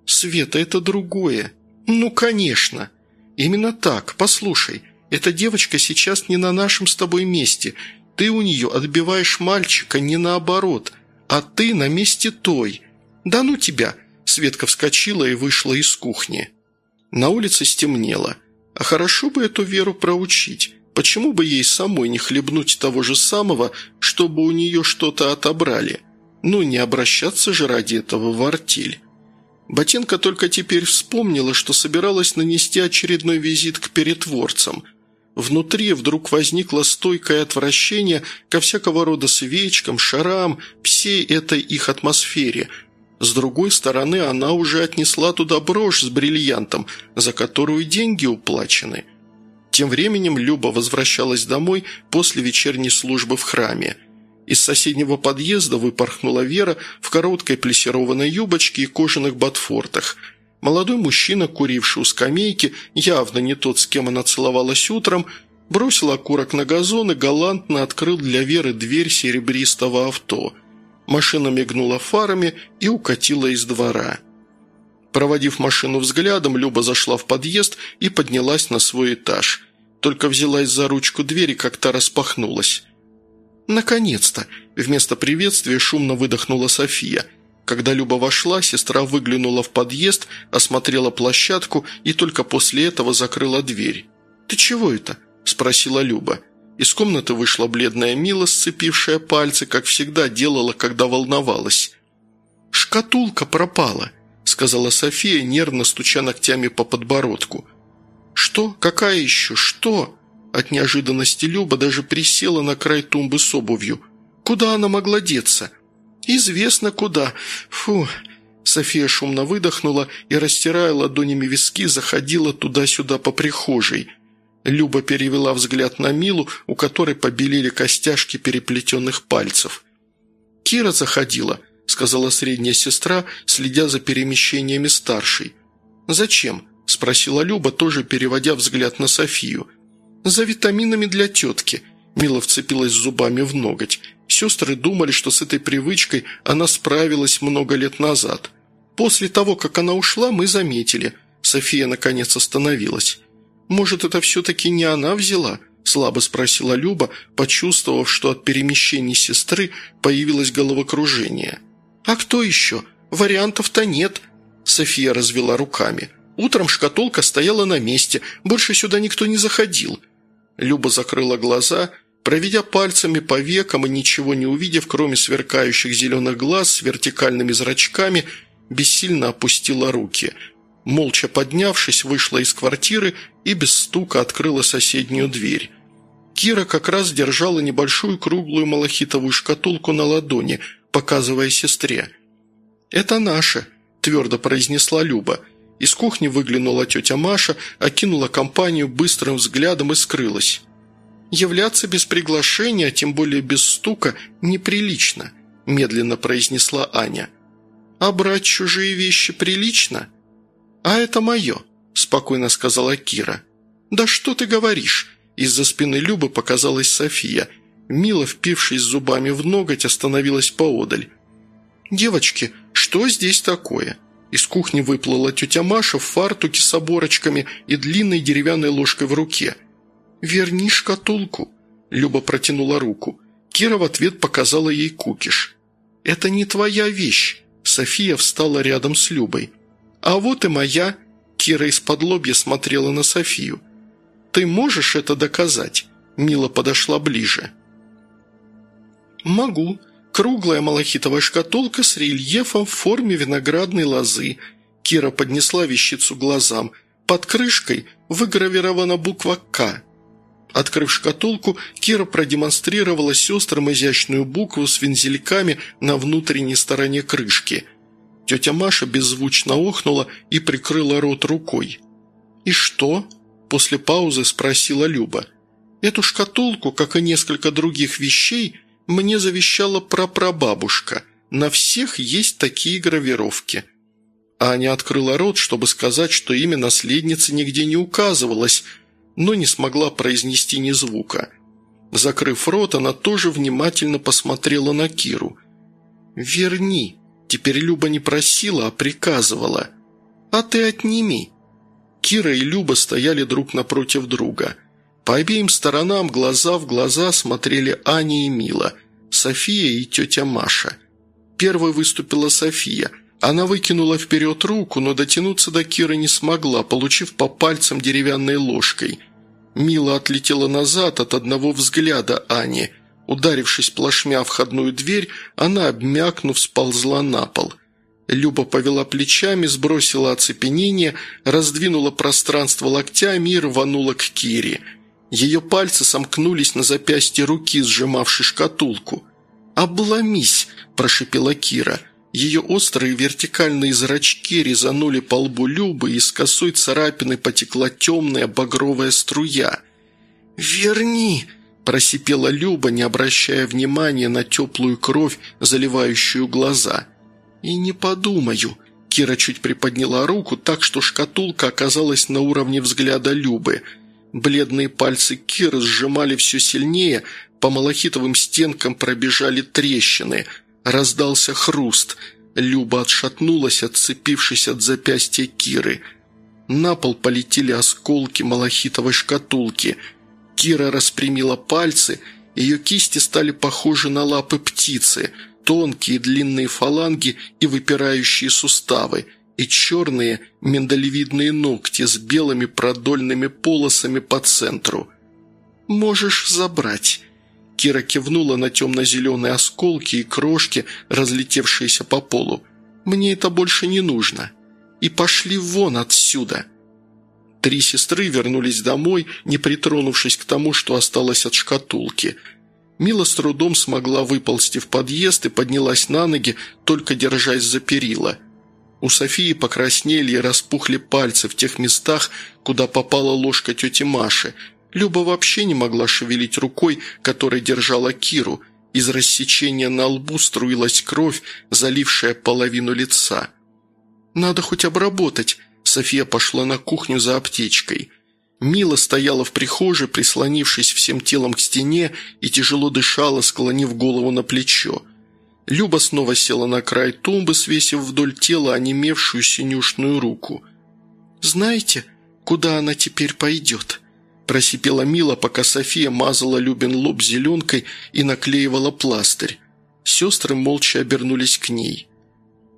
«Света, это другое». «Ну, конечно». «Именно так. Послушай, эта девочка сейчас не на нашем с тобой месте. Ты у нее отбиваешь мальчика, не наоборот, а ты на месте той. Да ну тебя!» Светка вскочила и вышла из кухни. На улице стемнело. А хорошо бы эту Веру проучить. Почему бы ей самой не хлебнуть того же самого, чтобы у нее что-то отобрали? Ну, не обращаться же ради этого в артель. Ботинка только теперь вспомнила, что собиралась нанести очередной визит к перетворцам. Внутри вдруг возникло стойкое отвращение ко всякого рода свечкам, шарам, всей этой их атмосфере. С другой стороны, она уже отнесла туда брошь с бриллиантом, за которую деньги уплачены. Тем временем Люба возвращалась домой после вечерней службы в храме – из соседнего подъезда выпорхнула Вера в короткой плессированной юбочке и кожаных ботфортах. Молодой мужчина, куривший у скамейки, явно не тот, с кем она целовалась утром, бросил окурок на газон и галантно открыл для Веры дверь серебристого авто. Машина мигнула фарами и укатила из двора. Проводив машину взглядом, Люба зашла в подъезд и поднялась на свой этаж. Только взялась за ручку двери, как та распахнулась. «Наконец-то!» – вместо приветствия шумно выдохнула София. Когда Люба вошла, сестра выглянула в подъезд, осмотрела площадку и только после этого закрыла дверь. «Ты чего это?» – спросила Люба. Из комнаты вышла бледная Мила, сцепившая пальцы, как всегда делала, когда волновалась. «Шкатулка пропала», – сказала София, нервно стуча ногтями по подбородку. «Что? Какая еще? Что?» От неожиданности Люба даже присела на край тумбы с обувью. Куда она могла деться? «Известно куда. Фу!» София шумно выдохнула и, растирая ладонями виски, заходила туда-сюда по прихожей. Люба перевела взгляд на Милу, у которой побелели костяшки переплетенных пальцев. «Кира заходила», — сказала средняя сестра, следя за перемещениями старшей. «Зачем?» – спросила Люба, тоже переводя взгляд на Софию. «За витаминами для тетки», – Мила вцепилась зубами в ноготь. Сестры думали, что с этой привычкой она справилась много лет назад. После того, как она ушла, мы заметили. София, наконец, остановилась. «Может, это все-таки не она взяла?» – слабо спросила Люба, почувствовав, что от перемещений сестры появилось головокружение. «А кто еще? Вариантов-то нет», – София развела руками. «Утром шкатулка стояла на месте, больше сюда никто не заходил. Люба закрыла глаза, проведя пальцами по векам и ничего не увидев, кроме сверкающих зеленых глаз с вертикальными зрачками, бессильно опустила руки. Молча поднявшись, вышла из квартиры и без стука открыла соседнюю дверь. Кира как раз держала небольшую круглую малахитовую шкатулку на ладони, показывая сестре. «Это наше», – твердо произнесла Люба – из кухни выглянула тетя Маша, окинула компанию быстрым взглядом и скрылась. «Являться без приглашения, а тем более без стука, неприлично», – медленно произнесла Аня. «А брать чужие вещи прилично?» «А это мое», – спокойно сказала Кира. «Да что ты говоришь?» Из-за спины Любы показалась София. Мила, впившись зубами в ноготь, остановилась поодаль. «Девочки, что здесь такое?» Из кухни выплыла тетя Маша в фартуке с оборочками и длинной деревянной ложкой в руке. «Верни шкатулку», – Люба протянула руку. Кира в ответ показала ей кукиш. «Это не твоя вещь», – София встала рядом с Любой. «А вот и моя», – Кира из-под лобья смотрела на Софию. «Ты можешь это доказать?» Мила подошла ближе. «Могу», Круглая малахитовая шкатулка с рельефом в форме виноградной лозы. Кира поднесла вещицу глазам. Под крышкой выгравирована буква «К». Открыв шкатулку, Кира продемонстрировала сестрам изящную букву с вензельками на внутренней стороне крышки. Тетя Маша беззвучно охнула и прикрыла рот рукой. «И что?» – после паузы спросила Люба. «Эту шкатулку, как и несколько других вещей, мне завещала прапрабабушка. На всех есть такие гравировки». Аня открыла рот, чтобы сказать, что имя наследницы нигде не указывалось, но не смогла произнести ни звука. Закрыв рот, она тоже внимательно посмотрела на Киру. «Верни!» Теперь Люба не просила, а приказывала. «А ты отними!» Кира и Люба стояли друг напротив друга. По обеим сторонам глаза в глаза смотрели Аня и Мила, София и тетя Маша. Первой выступила София – она выкинула вперед руку, но дотянуться до Киры не смогла, получив по пальцам деревянной ложкой. Мила отлетела назад от одного взгляда Ани. Ударившись плашмя в входную дверь, она, обмякнув, сползла на пол. Люба повела плечами, сбросила оцепенение, раздвинула пространство локтями и рванула к Кире. Ее пальцы сомкнулись на запястье руки, сжимавшей шкатулку. «Обломись!» – прошипела Кира – ее острые вертикальные зрачки резанули по лбу Любы, и с косой царапины потекла темная багровая струя. «Верни!» – просипела Люба, не обращая внимания на теплую кровь, заливающую глаза. «И не подумаю!» Кира чуть приподняла руку так, что шкатулка оказалась на уровне взгляда Любы. Бледные пальцы Киры сжимали все сильнее, по малахитовым стенкам пробежали трещины – Раздался хруст. Люба отшатнулась, отцепившись от запястья Киры. На пол полетели осколки малахитовой шкатулки. Кира распрямила пальцы, ее кисти стали похожи на лапы птицы, тонкие длинные фаланги и выпирающие суставы, и черные миндалевидные ногти с белыми продольными полосами по центру. «Можешь забрать», Кира кивнула на темно-зеленые осколки и крошки, разлетевшиеся по полу. «Мне это больше не нужно. И пошли вон отсюда!» Три сестры вернулись домой, не притронувшись к тому, что осталось от шкатулки. Мила с трудом смогла выползти в подъезд и поднялась на ноги, только держась за перила. У Софии покраснели и распухли пальцы в тех местах, куда попала ложка тети Маши – Люба вообще не могла шевелить рукой, которой держала Киру. Из рассечения на лбу струилась кровь, залившая половину лица. «Надо хоть обработать», – София пошла на кухню за аптечкой. Мила стояла в прихожей, прислонившись всем телом к стене и тяжело дышала, склонив голову на плечо. Люба снова села на край тумбы, свесив вдоль тела онемевшую синюшную руку. «Знаете, куда она теперь пойдет?» Просипела Мила, пока София мазала Любин лоб зеленкой и наклеивала пластырь. Сестры молча обернулись к ней.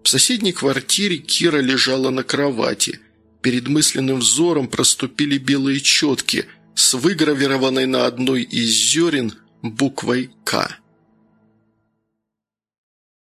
В соседней квартире Кира лежала на кровати. Перед мысленным взором проступили белые четки с выгравированной на одной из зерен буквой «К».